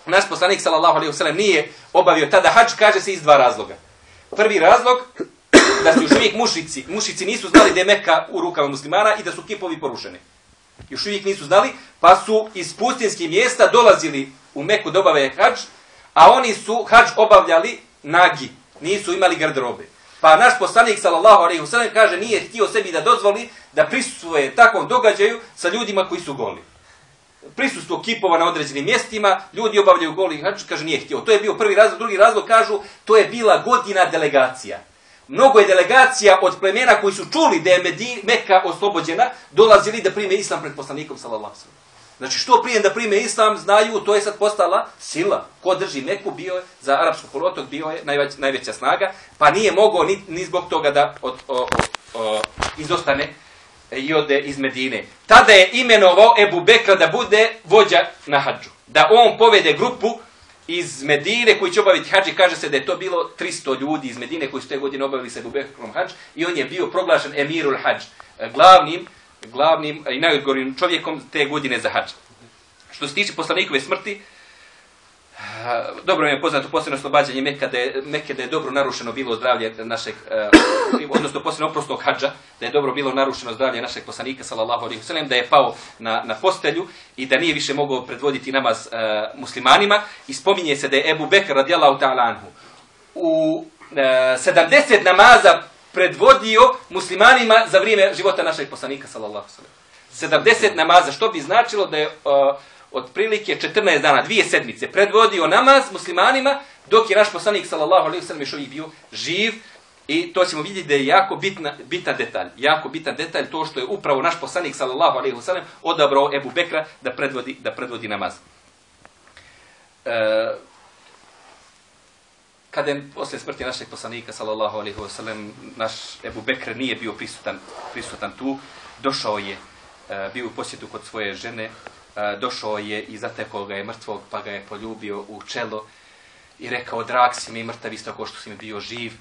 Naš poslanik, sallallahu alaihi wasallam, nije obavio tada hadž, kaže se iz dva razloga. Prvi razlog, da su još uvijek mušici, mušici nisu znali da je Meka u rukama muslimana i da su kipovi porušeni. Još uvijek nisu znali, pa su iz pustinskih mjesta dolazili u Meku da obave hađ, a oni su hađ obavljali nagi, nisu imali garderobe. Pa naš poslanik, sallallahu alaihi wasallam, kaže nije htio sebi da dozvoli da prisustvuje takvom događaju sa ljudima koji su goli. Prisustvo kipova na određenim mjestima, ljudi obavljaju goli hadž, kaže nije htio. To je bio prvi razlog, drugi razlog kažu, to je bila godina delegacija. Mnogo je delegacija od plemena koji su čuli da je Medin, Mekka oslobođena, dolazili da prime islam pred poslanikom, sallallahu alaihi. Znači što prije da prime islam, znaju, to je sad postala sila. Ko drži Meku, bio je, za arapsku polotok, bio je najveć, najveća snaga, pa nije mogao ni, ni zbog toga da od, o, o, o, izostane i ode iz Medine. Tada je imenovao Ebu Bekra da bude vođa na hađu. Da on povede grupu iz Medine koji će obaviti hađ i kaže se da je to bilo 300 ljudi iz Medine koji su te godine obavili sa Bubekrom hađ i on je bio proglašen Emirul hađ, e, glavnim, glavnim i najodgovornim čovjekom te godine za hađ. Što se tiče poslanikove smrti, dobro mi je poznato posebno oslobađanje Mekke da je, Mekke da je dobro narušeno bilo zdravlje našeg, uh, odnosno posebno oprosnog hađa, da je dobro bilo narušeno zdravlje našeg poslanika, sallallahu alaihi wasallam, da je pao na, na postelju i da nije više mogao predvoditi namaz uh, muslimanima i spominje se da je Ebu Bekr radijallahu ta'ala anhu u eh, uh, 70 namaza predvodio muslimanima za vrijeme života našeg poslanika, sallallahu alaihi wasallam. 70 namaza, što bi značilo da je uh, otprilike 14 dana, dvije sedmice, predvodio namaz muslimanima, dok je naš poslanik, sallallahu alaihi sallam, još uvijek bio živ, i to ćemo vidjeti da je jako bitna, bitan detalj. Jako bitan detalj to što je upravo naš poslanik, sallallahu alaihi wasallam, odabrao Ebu Bekra da predvodi, da predvodi namaz. E, kada je posle smrti našeg poslanika, sallallahu alaihi wasallam, naš Ebu Bekr nije bio prisutan, prisutan tu, došao je, e, bio u posjetu kod svoje žene, E, došao je i zatekao ga je mrtvog, pa ga je poljubio u čelo i rekao, drag si mi mrtav isto kao što si mi bio živ.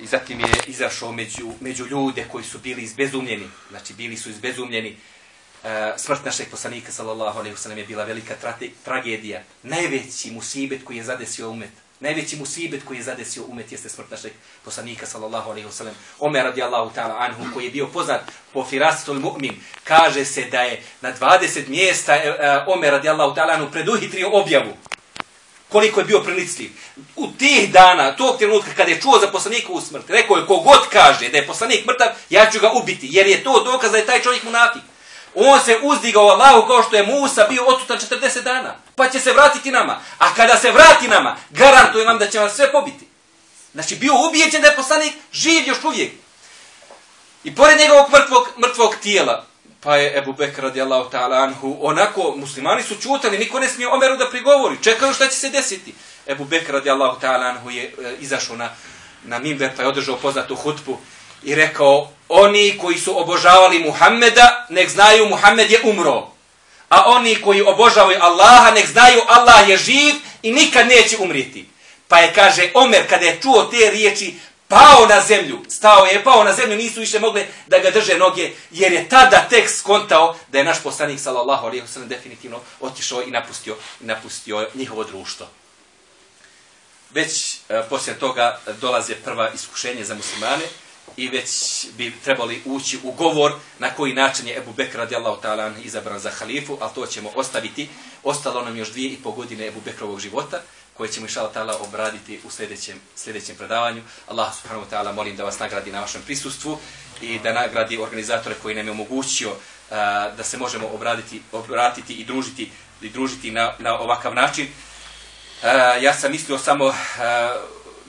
I zatim je izašao među, među ljude koji su bili izbezumljeni, znači bili su izbezumljeni. E, smrt našeg poslanika, sallallahu alaihi wasallam, je bila velika tra tragedija. Najveći musibet koji je zadesio umet. Najveći musibet koji je zadesio umet jeste smrt našeg poslanika, sallallahu alaihi wasallam. Omer radijallahu ta'ala anhu, koji je bio poznat po firastul mu'min, kaže se da je na 20 mjesta e, e, Omer radijallahu ta'ala anhu preduhitrio objavu koliko je bio prenicljiv. U tih dana, tog trenutka kada je čuo za poslanikovu smrt, rekao je kogod kaže da je poslanik mrtav, ja ću ga ubiti, jer je to dokaz da je taj čovjek munafik. On se uzdigao Allahu kao što je Musa bio odsutan 40 dana, pa će se vratiti nama. A kada se vrati nama, garantujem vam da će vam sve pobiti. Znači, bio ubijeđen da je poslanik živ još uvijek. I pored njegovog mrtvog, mrtvog tijela, Pa je Ebu Bekr radijallahu ta'ala anhu, onako, muslimani su čutali, niko ne smije Omeru da prigovori, čekaju šta će se desiti. Ebu Bekr radijallahu ta'ala anhu je e, izašao na, na mimber pa je održao poznatu hutbu i rekao oni koji su obožavali Muhammeda nek znaju Muhammed je umro. A oni koji obožavaju Allaha nek znaju Allah je živ i nikad neće umriti. Pa je kaže Omer kada je čuo te riječi pao na zemlju, stao je, pao na zemlju, nisu više mogli da ga drže noge, jer je tada tek skontao da je naš poslanik, sallallahu alaihi wasallam, definitivno otišao i napustio, napustio njihovo društvo. Već e, poslije toga dolaze prva iskušenje za muslimane i već bi trebali ući u govor na koji način je Ebu Bekr radijallahu ta'ala izabran za halifu, ali to ćemo ostaviti. Ostalo nam još dvije i po godine Ebu Bekrovog života, koje ćemo inšala ta'ala obraditi u sljedećem, sljedećem predavanju. Allah subhanahu wa ta'ala molim da vas nagradi na vašem prisustvu i da nagradi organizatore koji nam je omogućio uh, da se možemo obraditi, obratiti i družiti, i družiti na, na ovakav način. Uh, ja sam mislio samo, uh,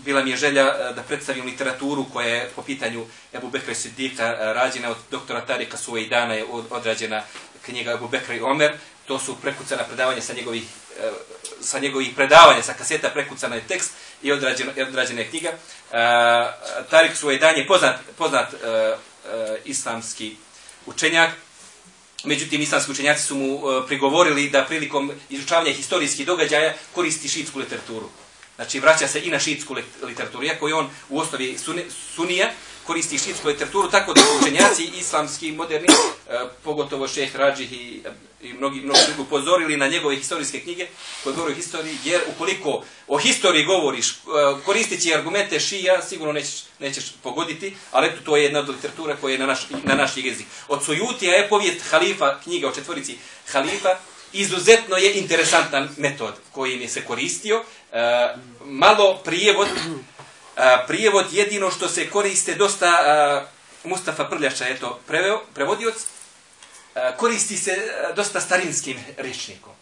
bila mi je želja eh, da predstavim literaturu koja je po pitanju Ebu Bekra i Sidika eh, rađena od doktora Tarika Suvejdana je odrađena knjiga Ebu Bekra i Omer. To su prekucana predavanja sa njegovih eh, sa njegovih predavanja, sa kaseta prekucana je tekst i odrađena, odrađena je knjiga. Tarik Suvejdan je poznat, poznat islamski učenjak, međutim islamski učenjaci su mu prigovorili da prilikom izučavanja historijskih događaja koristi šitsku literaturu. Znači vraća se i na šitsku literaturu, iako je on u osnovi sunija, koristi šitsku literaturu, tako da učenjaci islamski, moderni, e, pogotovo šeh Rađih i i mnogi mnogi drugi upozorili na njegove historijske knjige koje govori o historiji, jer ukoliko o historiji govoriš, e, koristići argumente šija, sigurno nećeš, nećeš pogoditi, ali eto, to je jedna od literatura koja je na naš, na naš jezik. Od Sujutija je povijest halifa, knjiga o četvorici halifa, izuzetno je interesantan metod koji mi se koristio. E, malo prijevod, e, prijevod jedino što se koriste dosta, e, Mustafa Prljača je to preveo, prevodioc, E, koristi se e, dosta starinskim rječnikom.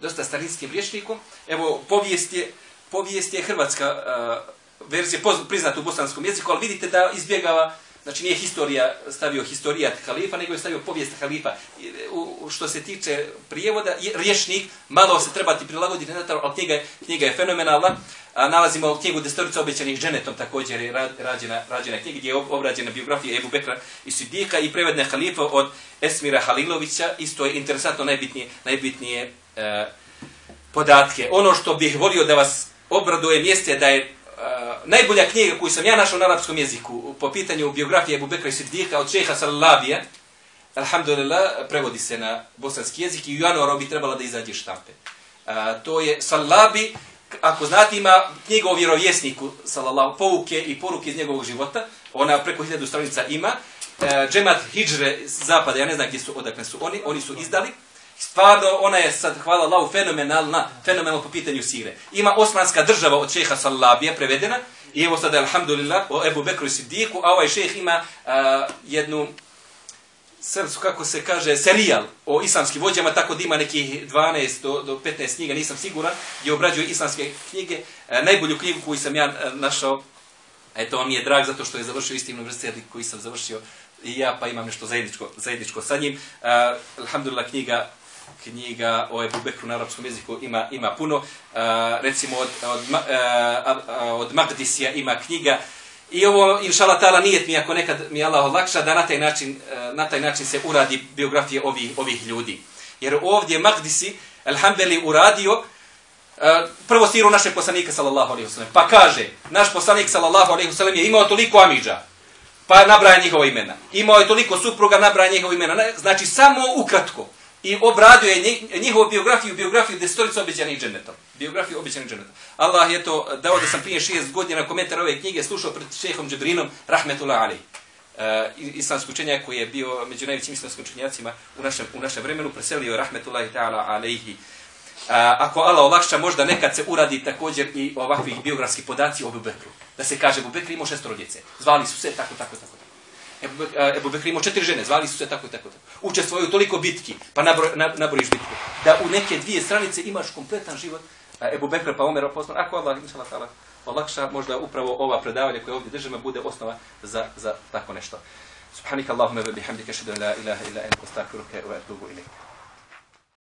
Dosta starinskim rječnikom. Evo, povijest je, povijest je hrvatska uh, verzija, priznata u bosanskom jeziku, ali vidite da izbjegava, znači nije historija, stavio historijat halifa, nego je stavio povijest halifa. U, što se tiče prijevoda, rječnik, malo se treba prilagoditi, ali knjiga, knjiga je fenomenalna. A, nalazimo knjigu Destorica obećanih ženetom, također je rađena, rađena knjiga gdje je obrađena biografija Ebu Bekra i Sidika i prevedne halifa od Esmira Halilovića. Isto je interesantno najbitnije, najbitnije e, podatke. Ono što bih volio da vas obraduje jeste da je Eh, najbolja knjiga koju sam ja našao na arapskom jeziku po pitanju biografije Abu Bekra i Sidika od šeha Salabija. Alhamdulillah, prevodi se na bosanski jezik i u januaru bi trebala da izađe štampe. A, to je Salabi, ako znate, ima knjiga o vjerovjesniku, salallahu, pouke i poruke iz njegovog života, ona preko hiljadu stranica ima, e, džemat Hidžre zapada, ja ne znam gdje su, odakle su oni, oni su izdali, stvarno ona je sad, hvala Allahu, fenomenalna, fenomenalna po pitanju sire. Ima osmanska država od šeha Salabija prevedena, i evo sada, alhamdulillah, o Ebu Bekru i Siddiku, a ovaj šeh ima a, jednu srcu, kako se kaže, serijal o islamskim vođama, tako da ima nekih 12 do, do 15 knjiga, nisam siguran, gdje obrađuje islamske knjige. E, najbolju knjigu koju sam ja e, našao, eto, on mi je drag zato što je završio isti univerzitet koji sam završio i ja, pa imam nešto zajedničko, zajedničko sa njim. E, alhamdulillah, knjiga knjiga o Ebu Bekru na arapskom jeziku ima, ima puno. E, recimo, od, od, od, e, od Magdisija ima knjiga I ovo, inšala tala, nije mi ako nekad mi Allah olakša da na taj način, e, na taj način se uradi biografije ovih, ovih ljudi. Jer ovdje Magdisi, Elhambeli uradio e, prvo siru našeg poslanika, sallallahu alejhi ve sellem. Pa kaže, naš poslanik, sallallahu alejhi ve sellem je imao toliko amidža, pa nabraja njihova imena. Imao je toliko supruga, nabraja njihova imena. Znači, samo ukratko i obradio je njihovu biografiju, biografiju destorica obećanih džennetom. Biografiju obećanih džennetom. Allah je to dao da sam prije šest godina komentar ove knjige slušao pred šehom Džebrinom, rahmetullah alaih. E, uh, islamski učenjak koji je bio među najvećim islamskim učenjacima u našem, u našem vremenu, preselio rahmetullahi ta'ala alaihi. Uh, e, ako Allah olakša, možda nekad se uradi također i ovakvi biografski podaci o Ebu Bekru. Da se kaže, Ebu Bekru imao šestoro djece. Zvali su se tako, tako, tako. Ebu e, Bekri imao četiri žene, zvali su se tako i tako. tako učestvovao toliko bitki, pa nabro, nabrojiš bitku. Da u neke dvije stranice imaš kompletan život. Ebu Bekr pa Omer poslan, ako Allah, inša Allah, olakša, možda upravo ova predavanja koje ovdje držimo bude osnova za, za tako nešto. Subhanika Allahumma wa bihamdika ashhadu an la ilaha illa anta astaghfiruka wa atubu ilayk.